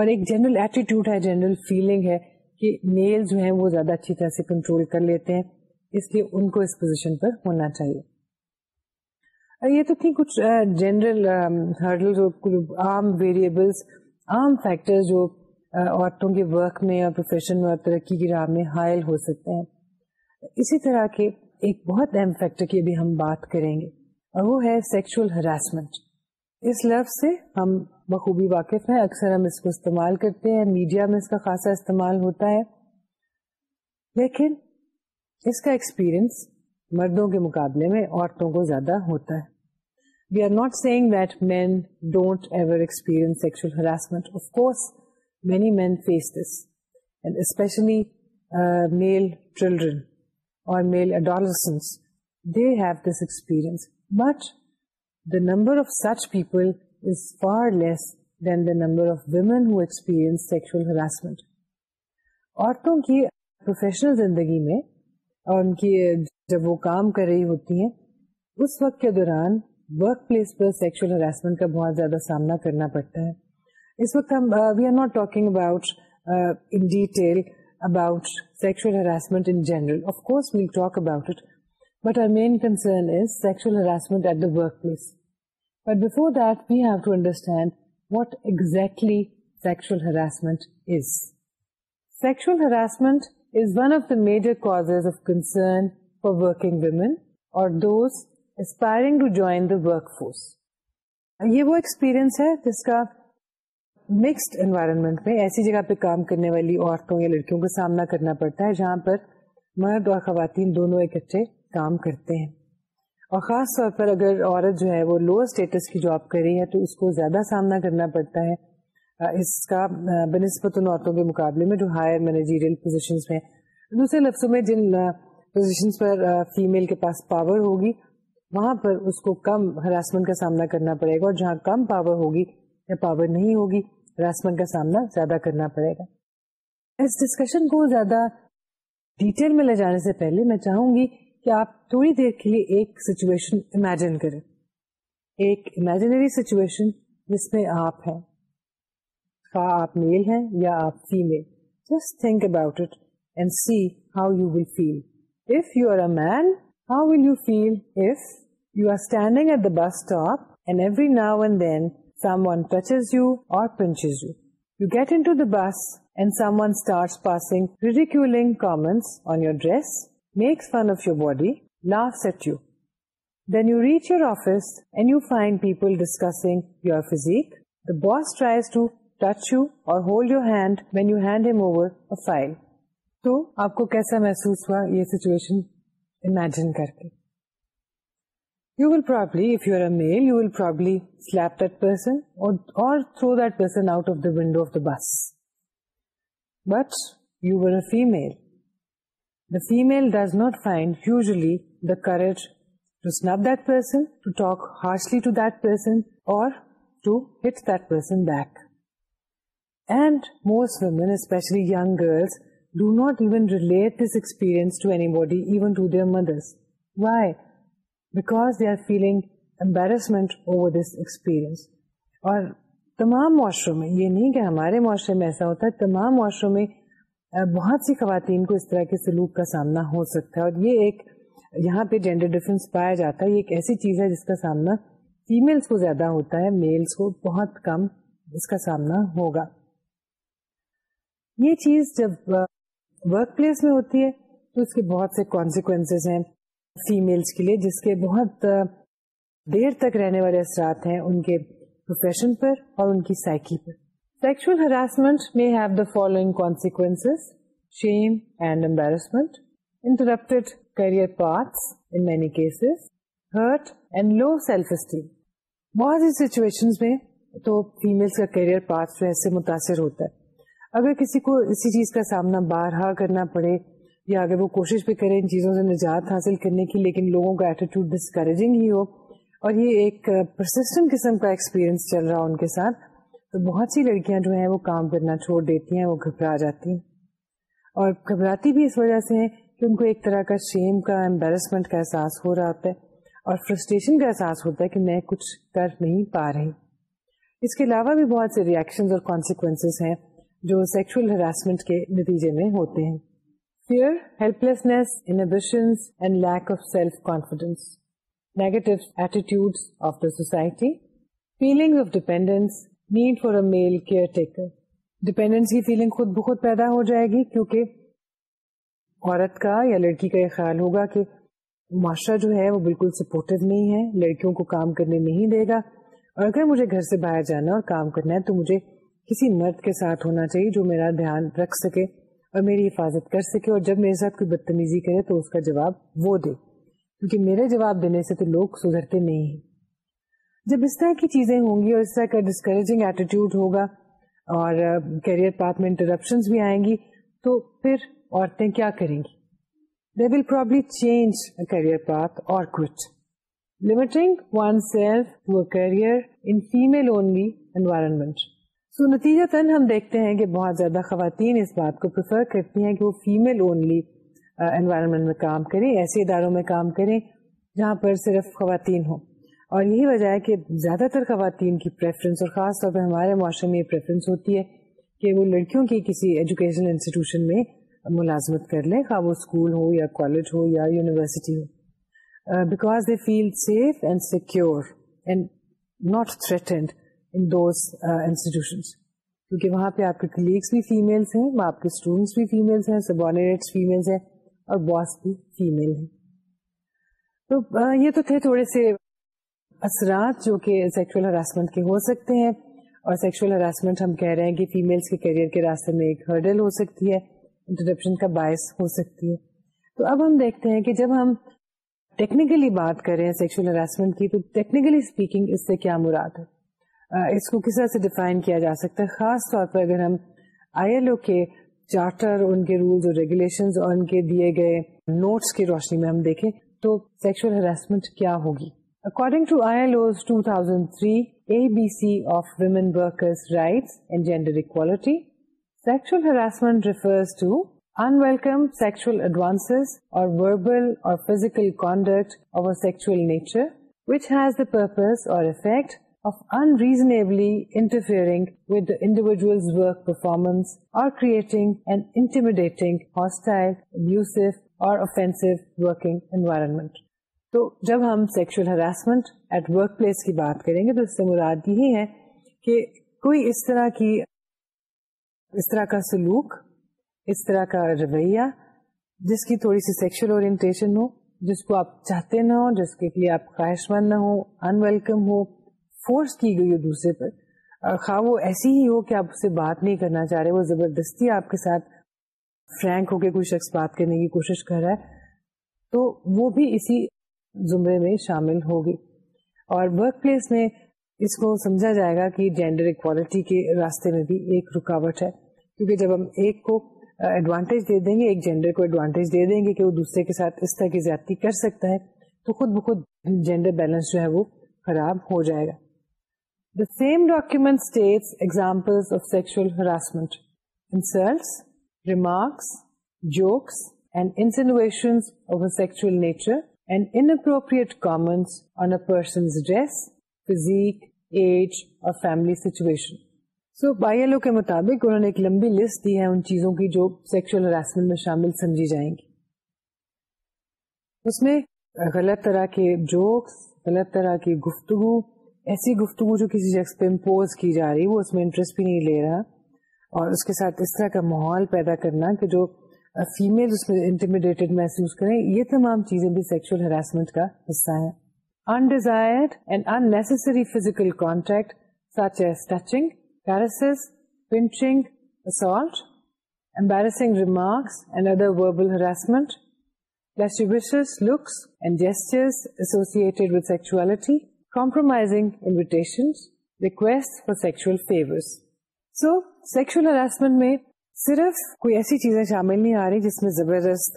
Speaker 1: اور ایک جنرل ایٹیٹیوڈ ہے جنرل فیلنگ ہے کہ میل جو ہیں وہ زیادہ اچھی طرح سے کنٹرول کر لیتے ہیں اس لیے ان کو اس پوزیشن پر ہونا چاہیے یہ تو تھی کچھ جنرل ہرڈل عام ویریبلس عام فیکٹر جو عورتوں کے ورک میں اور پروفیشن میں اور ترقی کی راہ میں حائل ہو سکتے ہیں اسی طرح کے ایک بہت اہم فیکٹر کی بھی ہم بات کریں گے اور وہ ہے سیکشل ہراسمنٹ اس لفظ سے ہم بخوبی واقف ہیں اکثر ہم اس کو استعمال کرتے ہیں میڈیا میں اس کا خاصا استعمال ہوتا ہے لیکن اس کا ایکسپیرئنس مردوں کے مقابلے میں عورتوں کو زیادہ ہوتا ہے we are not seeing that men don't ever experience sexual harassment of course many men face this and specially male children اور male adolescence they have this experience but number of such people is powerless than the number زندگی میں کام کر رہی ہوتی ہیں اس وقت کے دوران ورک پلیس پر سیکشل ہراسمنٹ کا بہت زیادہ سامنا کرنا پڑتا ہے اس وقت ہم we are not talking about about sexual harassment course about it but our main concern is sexual harassment at the workplace but before to understand what exactly sexual harassment sexual harassment is one of the major cause of concern for working women or those aspiring to join the workforce یہ وہ experience ہے جس کا mixed environment میں ایسی جگہ پہ کام کرنے والی عورتوں یا لڑکیوں کا سامنا کرنا پڑتا ہے جہاں پر مرد خواتین دونوں اکٹھے کام کرتے ہیں اور خاص طور پر اگر عورت جو ہے وہ لوور اسٹیٹس کی جاب کر رہی ہے تو اس کو زیادہ سامنا کرنا پڑتا ہے اس کا بہ نسبت عورتوں کے مقابلے میں جو ہائر مینیجیریل پوزیشنس میں دوسرے لفظوں میں جن پوزیشنس پر فیمیل کے پاس پاور ہوگی وہاں پر اس کو کم ہراسمنٹ کا سامنا کرنا پڑے گا اور جہاں کم پاور ہوگی یا پاور نہیں ہوگی ہراسمنٹ کا سامنا زیادہ کرنا پڑے گا اس ڈسکشن کو زیادہ ڈیٹیل میں لے جانے سے پہلے میں چاہوں گی کہ آپ تھوڑی دیر کے لیے ایک سچویشن امیجن کریں ایک امیجنری سچویشن جس میں آپ ہیں خواہ آپ میل ہیں یا آپ female just think about it and see how you will feel if you are a man how will you feel if you are standing at the bus stop and every now and then someone touches you or punches you you get in bus and someone start passing ridiculing comments on your dress makes one of your body laugh set you then you reach your office and you find people discuss your physique you or hold your hand when you hand him over file تو آپ کو کیسا محسوس ہوا یہ situation imagine کر کے you will probably if you are a male you will probably select person or throw that person out of the window of the bus but you were a female the female does not find the courage to ask person to talk harshly pearls do not even relate this experience anybody even to their mothers why because they are feeling embarrassment over this experience اور تمام معاشروں میں یہ نہیں کہ ہمارے معاشرے میں ایسا ہوتا ہے تمام معاشروں میں بہت سی خواتین کو اس طرح کے سلوک کا سامنا ہو سکتا ہے اور یہ ایک یہاں پہ جینڈر ڈفرینس پایا جاتا ہے یہ ایک ایسی چیز ہے جس کا سامنا فیملس کو زیادہ ہوتا ہے میلس کو بہت کم اس کا سامنا ہوگا یہ چیز جب ورک پلیس میں ہوتی ہے تو اس کے بہت سے کانسیکوینس ہیں فیملس کے لیے جس کے بہت دیر تک رہنے والے اثرات ہیں ان کے پروفیشن پر اور ان کی سائیکی پر Sexual harassment may have the following consequences, shame and embarrassment, interrupted career paths in many cases, hurt and low self-esteem. بہت سی سچویشن میں تو فیملس کا کیریئر پارٹ جو ہے متاثر ہوتا ہے اگر کسی کو اسی چیز کا سامنا بارہا کرنا پڑے یا اگر وہ کوشش بھی کرے ان چیزوں سے نجات حاصل کرنے کی لیکن لوگوں کا ایٹیٹیوڈ ڈسکریجنگ ہی ہو اور یہ ایک پرسسٹنٹ قسم کا ایکسپیرئنس چل رہا ان کے ساتھ تو بہت سی لڑکیاں جو ہیں وہ کام کرنا چھوڑ دیتی ہیں وہ گھبرا جاتی ہیں اور گھبراتی بھی اس وجہ سے ہیں کہ ان کو ایک طرح کا شیم کا امبیرسمنٹ کا احساس ہو رہا ہوتا ہے اور فرسٹریشن کا احساس ہوتا ہے کہ میں کچھ کر نہیں پا رہی اس کے علاوہ بھی بہت سے ریئیکشن اور کانسیکوینس ہیں جو سیکشل ہراسمنٹ کے نتیجے میں ہوتے ہیں fear help helplessness and lack of self confidence negative attitude of the society feeling of dependence need for a male for dependence کی فیلنگ خود بخود پیدا ہو جائے گی کیونکہ عورت کا یا لڑکی کا یہ خیال ہوگا کہ معاشرہ جو ہے وہ بالکل سپورٹو نہیں ہے لڑکیوں کو کام کرنے نہیں دے گا اور اگر مجھے گھر سے باہر جانا اور کام کرنا ہے تو مجھے کسی مرد کے ساتھ ہونا چاہیے جو میرا دھیان رکھ سکے اور میری حفاظت کر سکے اور جب میرے ساتھ کوئی بدتمیزی کرے تو اس کا جواب وہ دے کیونکہ میرے جواب دینے سے تو لوگ سدھرتے نہیں ہیں جب اس طرح کی چیزیں ہوں گی اور اس طرح کا ڈسکریجنگ ایٹیٹیوڈ ہوگا اور کیریئر پاتھ میں انٹرپشن بھی آئیں گی تو پھر عورتیں کیا کریں گی they will probably change career path اور کچھ limiting oneself career in female only environment so نتیجہ تن ہم دیکھتے ہیں کہ بہت زیادہ خواتین اس بات کو پریفر کرتی ہیں کہ وہ فیمل اونلی انوائرمنٹ میں کام کریں ایسے اداروں میں کام کریں جہاں پر صرف خواتین ہوں اور یہی وجہ ہے کہ زیادہ تر خواتین کی پریفرنس اور خاص طور پہ ہمارے معاشرے میں یہ پریفرنس ہوتی ہے کہ وہ لڑکیوں کی کسی ایجوکیشن انسٹیٹیوشن میں ملازمت کر لیں خواہ وہ اسکول ہو یا کالج ہو یا university who because they feel safe and secure and not threatened in those institutions کیونکہ وہاں پہ آپ کے کلیگس بھی فیمیلس ہیں وہاں آپ کے اسٹوڈینٹس بھی فیمیلس ہیں سبارڈینیٹس فیمیلس ہیں اور باس بھی فیمیل ہیں تو یہ تو تھے تھوڑے سے اثرات جو کہ سیکشل ہراسمنٹ کے ہو سکتے ہیں اور سیکشل ہراسمنٹ ہم کہہ رہے ہیں کہ فیملس کے کیریئر کے راستے میں ایک ہرڈل ہو سکتی ہے انٹرپشن کا باعث ہو سکتی ہے تو اب ہم دیکھتے ہیں کہ جب ہم ٹیکنیکلی بات کریں سیکشل ہراسمنٹ کی تو ٹیکنیکلی اسپیکنگ اس سے کیا مراد ہے اس کو کس طرح سے ڈیفائن کیا جا سکتا ہے خاص طور پر اگر ہم آئی ایل او کے چارٹر ان کے رولز اور ریگولیشن اور ان کے دیے گئے نوٹس کی روشنی میں ہم دیکھیں تو سیکشل ہراسمنٹ کیا ہوگی According to ILO's 2003 ABC of Women Workers' Rights and Gender Equality, sexual harassment refers to unwelcome sexual advances or verbal or physical conduct of a sexual nature which has the purpose or effect of unreasonably interfering with the individual's work performance or creating an intimidating, hostile, abusive, or offensive working environment. تو جب ہم sexual harassment at work place کی بات کریں گے تو اس سے مراد یہی ہے کہ کوئی اس طرح کی اس طرح کا سلوک اس طرح کا رویہ جس کی تھوڑی سی سیکشل اورینٹیشن ہو جس کو آپ چاہتے نہ ہو جس کے لیے آپ خواہش مند نہ ہو انویلکم ہو فورس کی گئی ہو دوسرے پر اور خواہ وہ ایسی ہی ہو کہ آپ اس سے بات نہیں کرنا چاہ رہے وہ زبردستی آپ کے ساتھ فرینک ہو کے کوئی شخص بات کرنے کی کوشش کر رہا ہے تو وہ بھی اسی زمرے میں شامل ہوگی اور ورک پلیس میں اس کو سمجھا جائے گا کہ جینڈر اکوالٹی کے راستے میں بھی ایک رکاوٹ ہے کیونکہ جب ہم ایک کو ایڈوانٹیج دے دیں گے ایک جینڈر کو ایڈوانٹیج دے دیں گے کہ وہ دوسرے کے ساتھ اس طرح کی زیادتی کر سکتا ہے تو خود بخود جینڈر بیلنس جو ہے وہ خراب ہو جائے گا the same document example of sexual harassment insults remarks jokes and a sexual nature غلط طرح کے جوکس غلط طرح کی گفتگو ایسی گفتگو جو کسی شخص پہ امپوز کی جا رہی وہ اس میں انٹرسٹ بھی نہیں لے رہا اور اس کے ساتھ اس طرح کا ماحول پیدا کرنا کہ جو فیمل اس میں انٹیمیڈیٹڈ محسوس کریں یہ تمام چیزیں بھی سیکشل ہراسمنٹ کا حصہ ہیں undesired and unsavoury physical contact such lascivious looks and gestures associated with sexuality compromising invitation request for sexual favours so sexual harassment میں صرف کوئی ایسی چیزیں شامل نہیں آ رہی جس میں زبردست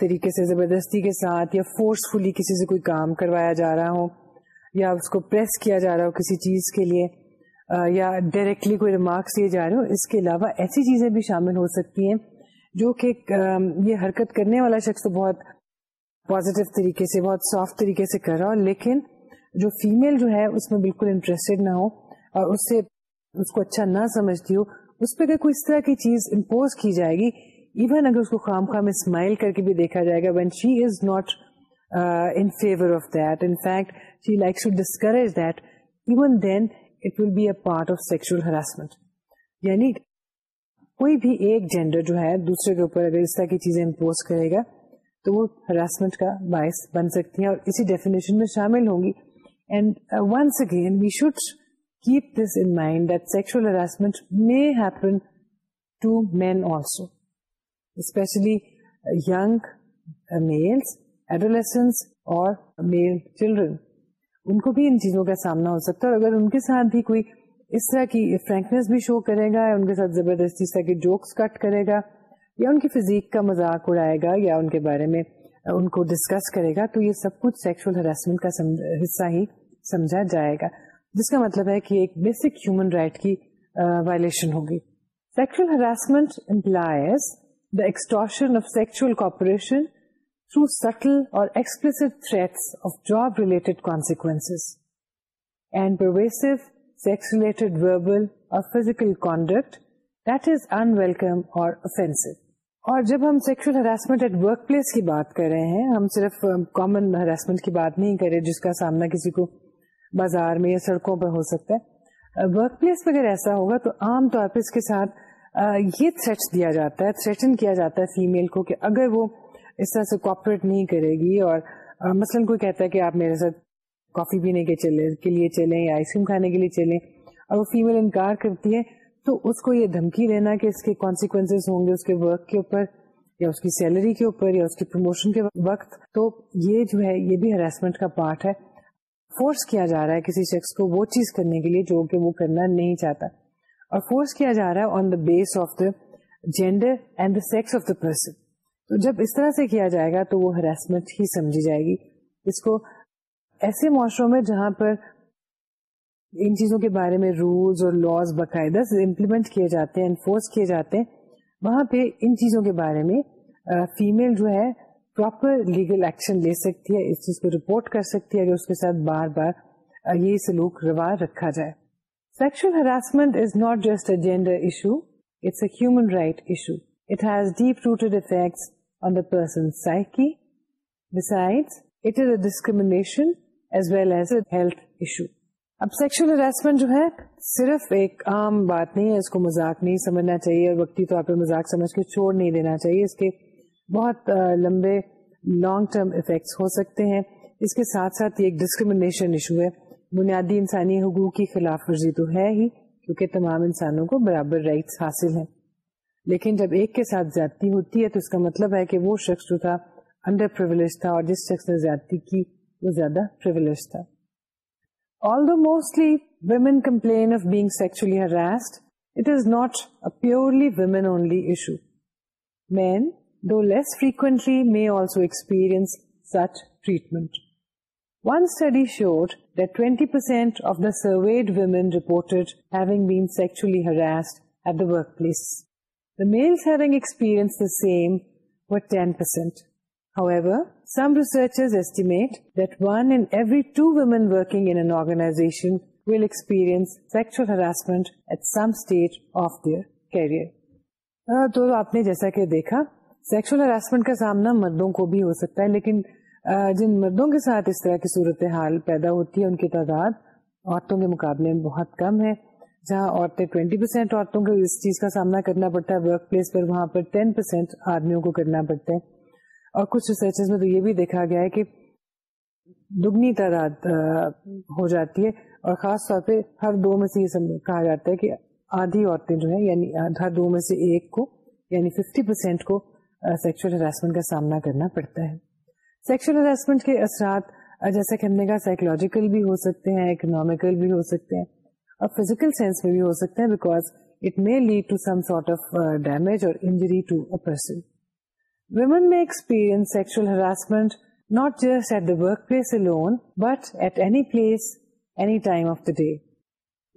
Speaker 1: طریقے سے زبردستی کے ساتھ یا فورسفلی کسی سے کوئی کام کروایا جا رہا ہو یا اس کو پریس کیا جا رہا ہو کسی چیز کے لیے یا ڈائریکٹلی کوئی ریمارکس دیے جا رہے ہو اس کے علاوہ ایسی چیزیں بھی شامل ہو سکتی ہیں جو کہ یہ حرکت کرنے والا شخص تو بہت پازیٹو طریقے سے بہت سافٹ طریقے سے کر رہا ہو لیکن جو فیمیل جو ہے اس میں بالکل انٹرسٹڈ نہ ہو اور اس سے اس کو اچھا نہ سمجھتی ہو اس پہ اگر کوئی اس طرح کی چیز امپوز کی جائے گی ایون اگر اس کو خام خواہ میں اسمائل کر کے بھی دیکھا جائے گا when she is not in in favour of of that that fact she to discourage even then it will be a part sexual harassment یعنی کوئی بھی ایک جینڈر جو ہے دوسرے کے اوپر اگر اس طرح کی چیزیں امپوز کرے گا تو وہ ہراسمنٹ کا باعث بن سکتی ہیں اور اسی ڈیفینیشن میں شامل ہوں گی and once again we should keep this in mind that sexual harassment may happen to men also, especially uh, young uh, males, adolescents or male children. ان کو بھی ان چیزوں کا سامنا ہو سکتا ہے اور اگر ان کے ساتھ بھی کوئی اس طرح کی فرینکنیس بھی شو کرے گا یا ان کے ساتھ زبردستی اس طرح کے جوکس کٹ کرے گا یا ان کی فزیک کا مذاق اڑائے گا یا ان کے بارے میں ان کو ڈسکس کرے گا تو یہ سب کچھ سیکشل ہراسمنٹ کا حصہ ہی سمجھا جائے گا جس کا مطلب ہے کہ ایک بیسک ہیومن رائٹ کی وائلشن ہوگی sexual harassment employs the extortion of sexual cooperation through subtle or explicit threats of job related consequence and pervasive sex related verbal or physical conduct that is unwelcome or offensive اور جب ہم sexual harassment at work place کی بات کر رہے ہیں ہم صرف کامن ہراسمنٹ کی بات نہیں کر رہے جس کا سامنا کسی کو بازار میں یا سڑکوں پہ ہو سکتا ہے ورک پلیس پہ اگر ایسا ہوگا تو عام طور پہ اس کے ساتھ یہ تھریٹ دیا جاتا ہے تھریٹن کیا جاتا ہے فیمل کو کہ اگر وہ اس طرح سے کوپریٹ نہیں کرے گی اور مثلاً کوئی کہتا ہے کہ آپ میرے ساتھ کافی پینے کے چلے کے لیے چلیں یا آئس کریم کھانے کے لیے چلیں اور وہ فیمل انکار کرتی ہے تو اس کو یہ دھمکی دینا کہ اس کے کانسیکوینس ہوں گے اس کے ورک کے اوپر یا اس کی سیلری کے اوپر یا اس کے پروموشن کے وقت تو یہ جو ہے یہ بھی ہراسمنٹ کا پارٹ ہے فورس کیا جا رہا ہے کسی شخص کو وہ چیز کرنے کے لیے جو کہ وہ کرنا نہیں چاہتا اور فورس کیا جا رہا ہے on the base of the gender and the sex of the person تو جب اس طرح سے کیا جائے گا تو وہ ہراسمنٹ ہی سمجھی جائے گی اس کو ایسے معاشروں میں جہاں پر ان چیزوں کے بارے میں رولس اور لاز باقاعدہ امپلیمنٹ کیے جاتے ہیں انفورس کیے جاتے ہیں وہاں پہ ان چیزوں کے بارے میں فیمل جو ہے پراپر لیگل ایکشن لے سکتی ہے اس چیز کو رپورٹ کر سکتی ہے اگر اس کے ساتھ بار بار یہ سلوک روا رکھا جائے sexual harassment is not just a gender issue it's a human right issue it has deep rooted effects on the person psyche besides it is a discrimination as well as a health issue اب sexual harassment جو ہے صرف ایک عام بات نہیں ہے اس کو مذاق نہیں سمجھنا چاہیے اور وقتی تو آپ مذاق سمجھ کے چھوڑ نہیں دینا چاہیے اس کے بہت لمبے لانگ ٹرم افیکٹس ہو سکتے ہیں اس کے ساتھ ساتھ یہ ایک ڈسکریمنیشن ایشو ہے بنیادی انسانی حقوق کی خلاف ورزی تو ہے ہی کیونکہ تمام انسانوں کو برابر رائٹس حاصل ہیں لیکن جب ایک کے ساتھ زیادتی ہوتی ہے تو اس کا مطلب ہے کہ وہ شخص جو تھا انڈر پرولیج تھا اور جس شخص نے زیادتی کی وہ زیادہ پرولیج تھا all the mostly women complain of being sexually harassed it is not a purely women only issue men though less frequently may also experience such treatment one study shows twenty percent of the women reporters ten percent however some research estimate two women working will experience sexual career تو آپ نے جیسا کہ دیکھا sexual harassment کا سامنا مردوں کو بھی ہو سکتا ہے لیکن جن مردوں کے ساتھ اس طرح کی صورت حال پیدا ہوتی ہے ان کی تعداد عورتوں کے مقابلے میں بہت کم ہے جہاں عورتیں ٹوینٹی پرسینٹ عورتوں کو اس چیز کا سامنا کرنا پڑتا ہے ورک پلیس پر پر وہاں ٹین پرسینٹ آدمیوں کو کرنا پڑتا ہے اور کچھ ریسرچ میں تو یہ بھی دیکھا گیا ہے کہ دگنی تعداد ہو جاتی ہے اور خاص طور پہ ہر دو میں سے یہ کہا جاتا ہے کہ آدھی عورتیں جو ہیں یعنی ہر دو میں سے ایک کو یعنی ففٹی پرسینٹ کو سیکشل ہراسمنٹ کا سامنا کرنا پڑتا ہے سیکشل ہراسمنٹ کے اثرات جیسے نے کہا سائیکولوجیکل بھی ہو سکتے ہیں اکنامیکل بھی ہو سکتے ہیں اور فیزیکل سینس میں بھی ہو سکتے ہیں because it may lead to some sort of damage اور injury to a person women میں experience sexual harassment not just at the work place alone but at any place any time of the day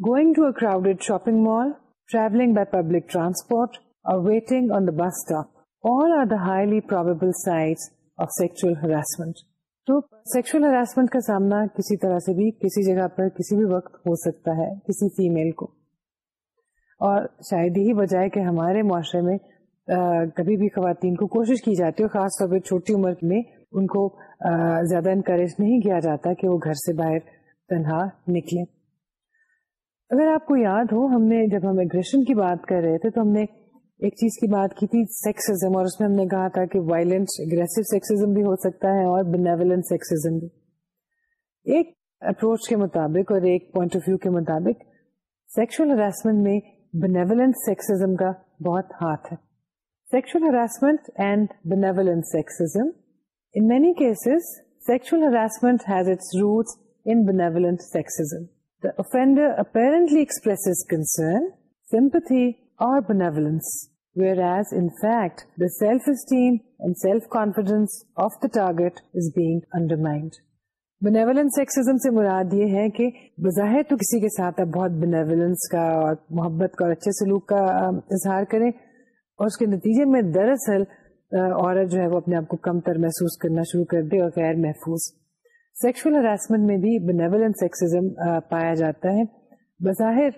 Speaker 1: going to a crowded shopping mall travelling by public transport اور waiting on the bus stop all are the highly probable of sexual harassment. سامنا کسی طرح سے بھی کسی جگہ پر کسی بھی وقت ہو سکتا ہے اور ہمارے معاشرے میں کبھی بھی خواتین کو کوشش کی جاتی ہے خاص طور پہ چھوٹی عمر میں ان کو زیادہ انکریج نہیں کیا جاتا کہ وہ گھر سے باہر تنہا نکلے اگر آپ کو یاد ہو ہم نے جب ہم ایگریشن کی بات کر رہے تھے تو ہم نے ایک چیز کی بات کی تھی سیکسزم اور اس میں ہم نے کہا تھا کہ وائلنٹ اگریسو سیکسزم بھی ہو سکتا ہے اور بینیولنٹ سیکسزم بھی ایک اپروچ کے مطابق اور ایک پوائنٹ آف ویو کے مطابق سیکشل ہراسمنٹ میں بینیولنٹ سیکسزم کا بہت ہاتھ ہے sexual harassment and benevolent sexism in many cases sexual harassment has its roots in benevolent sexism the offender apparently express concern sympathy or benevolence. Whereas, in fact, the self-esteem and self-confidence of the target is being undermined. Benevolence sexism سے مراد یہ ہے کہ بظاہر تو کسی کے ساتھ آپ بہت بینیولنس کا اور محبت کا اور اچھے سلوک کا اظہار کریں اور اس کے نتیجے میں دراصل عورت جو ہے وہ اپنے آپ کو کم تر محسوس کرنا شروع کر دے اور غیر محفوظ سیکشل ہراسمنٹ میں بھی بینیولنس سیکسزم پایا جاتا ہے بظاہر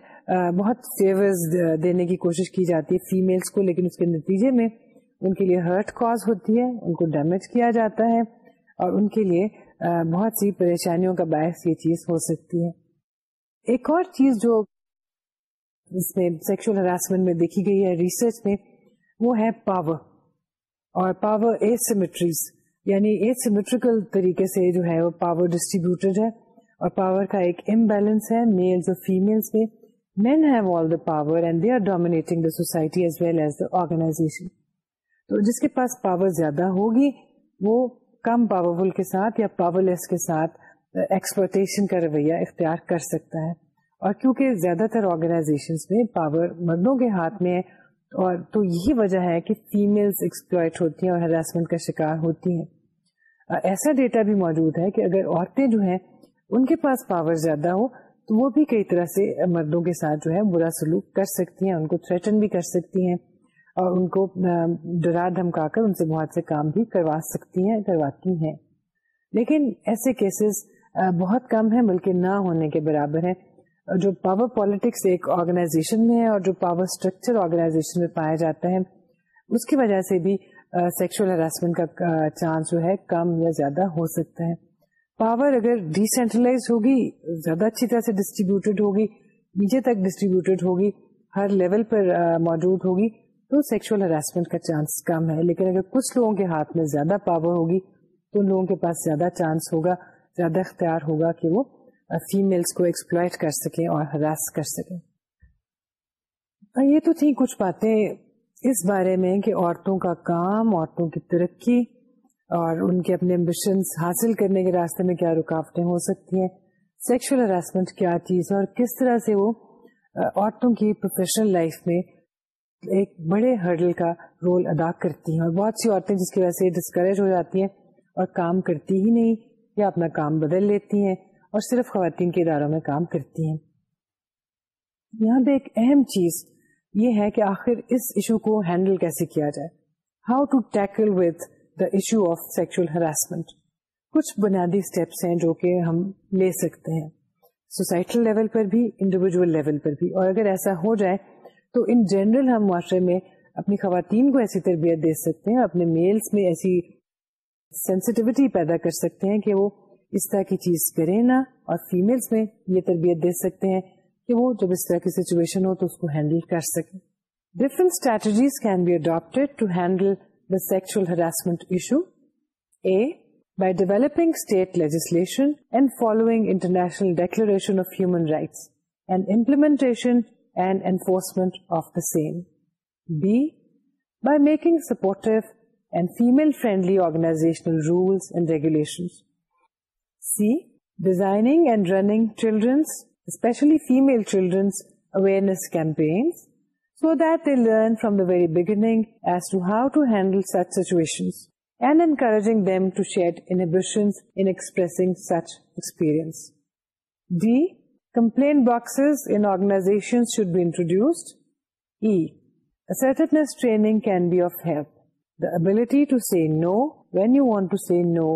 Speaker 1: بہت فیورز دینے کی کوشش کی جاتی ہے فیمیلس کو لیکن اس کے نتیجے میں ان کے لیے ہرٹ کاز ہوتی ہے ان کو ڈیمیج کیا جاتا ہے اور ان کے لیے بہت سی پریشانیوں کا باعث یہ چیز ہو سکتی ہے ایک اور چیز جو اس میں سیکشل ہراسمنٹ میں دیکھی گئی ہے ریسرچ میں وہ ہے پاور اور پاور اے سیمیٹریز یعنی اے سیمیٹریکل طریقے سے جو ہے وہ پاور ڈسٹریبیوٹیڈ ہے اور پاور کا ایک امبیلنس ہے میلز اور فیمیلز میں مین ہیو دا آرگنائزیشن تو جس کے پاس پاور زیادہ ہوگی وہ کم پاورفل کے ساتھ یا پاور لیس کے ساتھ ایکسپلوٹیشن کا رویہ اختیار کر سکتا ہے اور کیونکہ زیادہ تر آرگنائزیشن میں پاور مردوں کے ہاتھ میں ہے اور تو یہی وجہ ہے کہ فیملس ایکسپلوئٹ ہوتی ہیں اور ہراسمنٹ کا شکار ہوتی ہیں ایسا ڈیٹا بھی موجود ہے کہ اگر عورتیں جو ہیں ان کے پاس پاور زیادہ ہو تو وہ بھی کئی طرح سے مردوں کے ساتھ جو ہے برا سلوک کر سکتی ہیں ان کو تھریٹن بھی کر سکتی ہیں اور ان کو ڈرا دھمکا کر ان سے بہت سے کام بھی کروا سکتی ہیں کرواتی ہیں لیکن ایسے کیسز بہت کم ہیں بلکہ نہ ہونے کے برابر ہیں جو پاور پالیٹکس ایک آرگنائزیشن میں ہے اور جو پاور اسٹرکچر آرگنائزیشن میں پایا جاتا ہے اس کی وجہ سے بھی سیکشل ہراسمنٹ کا چانس جو ہے کم یا زیادہ ہو سکتا ہے پاور اگر ڈی سینٹرلائز ہوگی زیادہ اچھی طرح سے ڈسٹریبیوٹیڈ ہوگی نیچے تک ڈسٹریبیوٹیڈ ہوگی ہر لیول پر موجود ہوگی تو سیکشل ہراسمنٹ کا چانس کم ہے لیکن اگر کچھ لوگوں کے ہاتھ میں زیادہ پاور ہوگی تو ان لوگوں کے پاس زیادہ چانس ہوگا زیادہ اختیار ہوگا کہ وہ فیملس کو ایکسپلائٹ کر سکیں اور ہراس کر سکیں یہ تو تھیں کچھ باتیں اس بارے میں کہ عورتوں کا کام عورتوں کی ترقی اور ان کے اپنے امبیشنس حاصل کرنے کے راستے میں کیا رکاوٹیں ہو سکتی ہیں سیکشل ہراسمنٹ کیا چیز ہے اور کس طرح سے وہ عورتوں کی پروفیشنل لائف میں ایک بڑے ہرڈل کا رول ادا کرتی ہیں اور بہت سی عورتیں جس کی وجہ سے ڈسکریج ہو جاتی ہیں اور کام کرتی ہی نہیں یا اپنا کام بدل لیتی ہیں اور صرف خواتین کے اداروں میں کام کرتی ہیں یہاں پہ ایک اہم چیز یہ ہے کہ آخر اس ایشو کو ہینڈل کیسے کیا جائے how to tackle with issue of sexual harassment کچھ بنیادی اسٹیپس ہیں جو کہ ہم لے سکتے ہیں سوسائٹل لیول پر بھی انڈیویجل لیول پر بھی اور اگر ایسا ہو جائے تو ان جنرل ہم معاشرے میں اپنی خواتین کو ایسی تربیت دے سکتے ہیں اپنے میلس میں ایسی سینسیٹیوٹی پیدا کر سکتے ہیں کہ وہ اس طرح کی چیز کرے نہ اور فیمیلس میں یہ تربیت دے سکتے ہیں کہ وہ جب اس طرح کی سچویشن ہو تو اس کو ہینڈل کر سکیں different strategies can be adapted to handle the sexual harassment issue? A. By developing state legislation and following International Declaration of Human Rights and implementation and enforcement of the same. B. By making supportive and female-friendly organizational rules and regulations. C. Designing and running children's, especially female children's, awareness campaigns so that the very beginning how to handle it should be introduced assertiveness training can be of help the ability to say no when you want to say no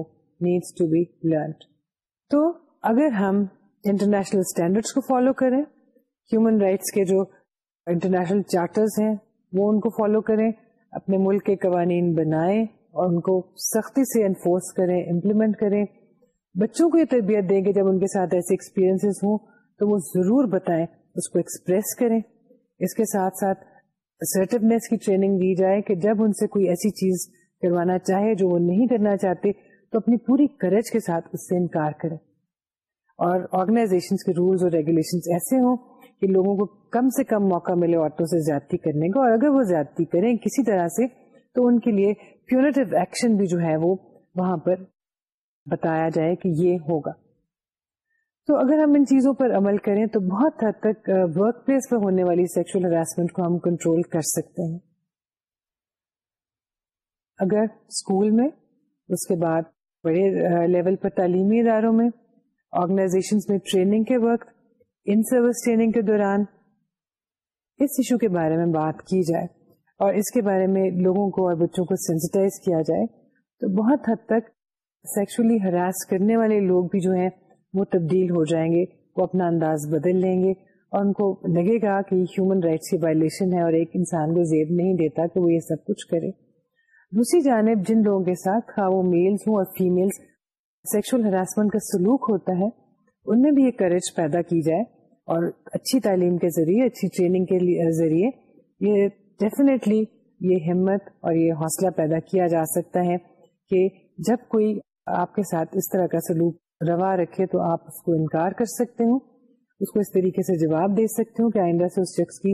Speaker 1: needs to be learned تو اگر ہم international standard کو follow کریں جو international charters ہیں وہ ان کو follow کریں اپنے ملک کے قوانین بنائیں اور ان کو سختی سے انفورس کریں امپلیمنٹ کریں بچوں کو یہ تربیت دیں گے جب ان کے ساتھ ایسے ایکسپیرئنس ہوں تو وہ ضرور بتائیں اس کو ایکسپریس کریں اس کے ساتھ ساتھ اسرٹیونیس کی ٹریننگ دی جائے کہ جب ان سے کوئی ایسی چیز کروانا چاہے جو وہ نہیں کرنا چاہتے تو اپنی پوری کرج کے ساتھ اس سے انکار کریں اور آرگنائزیشن کے رولس اور ریگولیشن ایسے ہوں کہ لوگوں کو کم سے کم موقع ملے عورتوں سے زیادتی کرنے کا اور اگر وہ زیادتی کریں کسی طرح سے تو ان کے لیے پیونیٹو ایکشن بھی جو ہے وہ وہاں پر بتایا جائے کہ یہ ہوگا تو اگر ہم ان چیزوں پر عمل کریں تو بہت حد تک ورک پلیس پر ہونے والی سیکشل ہراسمنٹ کو ہم کنٹرول کر سکتے ہیں اگر اسکول میں اس کے بعد بڑے لیول پر تعلیمی اداروں میں آرگنائزیشن میں ٹریننگ کے وقت ان سروس ٹریننگ کے دوران اس ایشو کے بارے میں بات کی جائے اور اس کے بارے میں لوگوں کو اور بچوں کو سینسٹائز کیا جائے تو بہت حد تک سیکشلی ہراس کرنے والے لوگ بھی جو ہیں وہ تبدیل ہو جائیں گے وہ اپنا انداز بدل لیں گے اور ان کو لگے گا کہ یہ ہیومن رائٹس کی وائلیشن ہے اور ایک انسان کو زیب نہیں دیتا کہ وہ یہ سب کچھ کرے دوسری جانب جن لوگوں کے ساتھ خواہ ہاں، وہ میلز ہوں اور فیمیلز سیکشل ہراسمنٹ کا سلوک ہوتا ہے ان میں بھی یہ کریج پیدا کی جائے اور اچھی تعلیم کے ذریعے اچھی ٹریننگ کے ذریعے یہ ڈیفینیٹلی یہ ہمت اور یہ حوصلہ پیدا کیا جا سکتا ہے کہ جب کوئی آپ کے ساتھ اس طرح کا سلوک روا رکھے تو آپ اس کو انکار کر سکتے ہو اس کو اس طریقے سے جواب دے سکتے ہوں کہ آئندہ سے اس شخص کی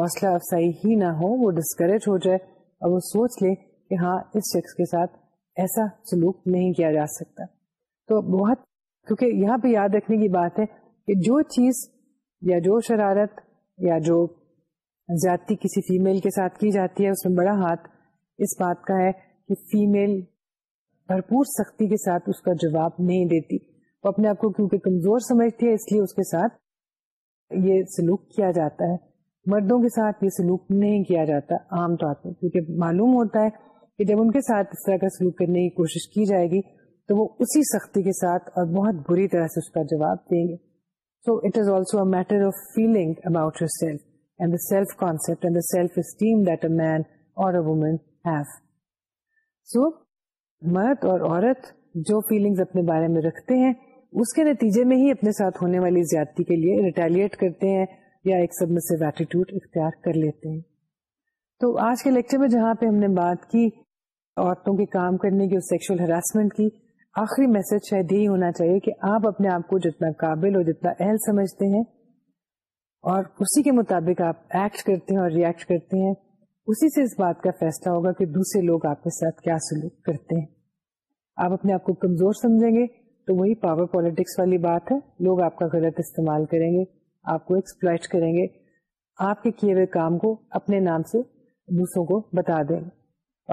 Speaker 1: حوصلہ افزائی ہی نہ ہو وہ ڈسکریج ہو جائے اور وہ سوچ لے کہ ہاں اس شخص کے ساتھ ایسا سلوک نہیں کیا جا سکتا تو بہت کیونکہ یہاں پہ یاد رکھنے کی بات ہے کہ جو چیز یا جو شرارت یا جو زیادتی کسی فیمل کے ساتھ کی جاتی ہے اس میں بڑا ہاتھ اس بات کا ہے کہ فیمل بھرپور سختی کے ساتھ اس کا جواب نہیں دیتی وہ اپنے آپ کو کیونکہ کمزور سمجھتی ہے اس لیے اس کے ساتھ یہ سلوک کیا جاتا ہے مردوں کے ساتھ یہ سلوک نہیں کیا جاتا عام طور پر کیونکہ معلوم ہوتا ہے کہ جب ان کے ساتھ اس طرح کا سلوک کرنے کی کوشش کی جائے گی تو وہ اسی سختی کے ساتھ اور بہت بری طرح سے اس کا جواب دیں گے اپنے بارے میں رکھتے ہیں اس کے نتیجے میں ہی اپنے ساتھ ہونے والی زیادتی کے لیے ریٹیلیٹ کرتے ہیں یا ایک سبمسو ایٹیٹیوڈ اختیار کر لیتے ہیں تو آج کے لیکچر میں جہاں پہ ہم نے بات کی عورتوں کے کام کرنے کی اور سیکشل ہراسمنٹ کی آخری میسج شاید یہی ہونا چاہیے کہ آپ اپنے آپ کو جتنا قابل اور جتنا اہل سمجھتے ہیں اور اسی کے مطابق آپ ایکٹ کرتے ہیں اور ریئیکٹ کرتے ہیں اسی سے اس بات کا فیصلہ ہوگا کہ دوسرے لوگ آپ کے ساتھ کیا سلوک کرتے ہیں آپ اپنے آپ کو کمزور سمجھیں گے تو وہی پاور پالیٹکس والی بات ہے لوگ آپ کا غلط استعمال کریں گے آپ کو ایکسپلائٹ کریں گے آپ کے کیے ہوئے کام کو اپنے نام سے دوسروں کو بتا دیں گے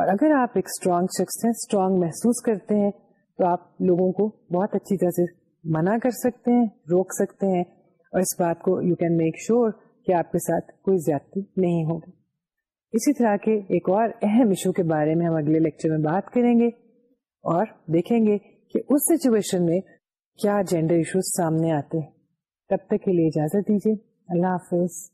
Speaker 1: اور اگر آپ ایک اسٹرانگ شخص ہیں اسٹرانگ محسوس کرتے ہیں تو آپ لوگوں کو بہت اچھی طرح سے منع کر سکتے ہیں روک سکتے ہیں اور اس بات کو یو کین میک شیور کہ آپ کے ساتھ کوئی زیادتی نہیں ہوگی اسی طرح کے ایک اور اہم ایشو کے بارے میں ہم اگلے لیکچر میں بات کریں گے اور دیکھیں گے کہ اس سچویشن میں کیا جینڈر ایشوز سامنے آتے ہیں تب تک کے لیے اجازت دیجیے اللہ حافظ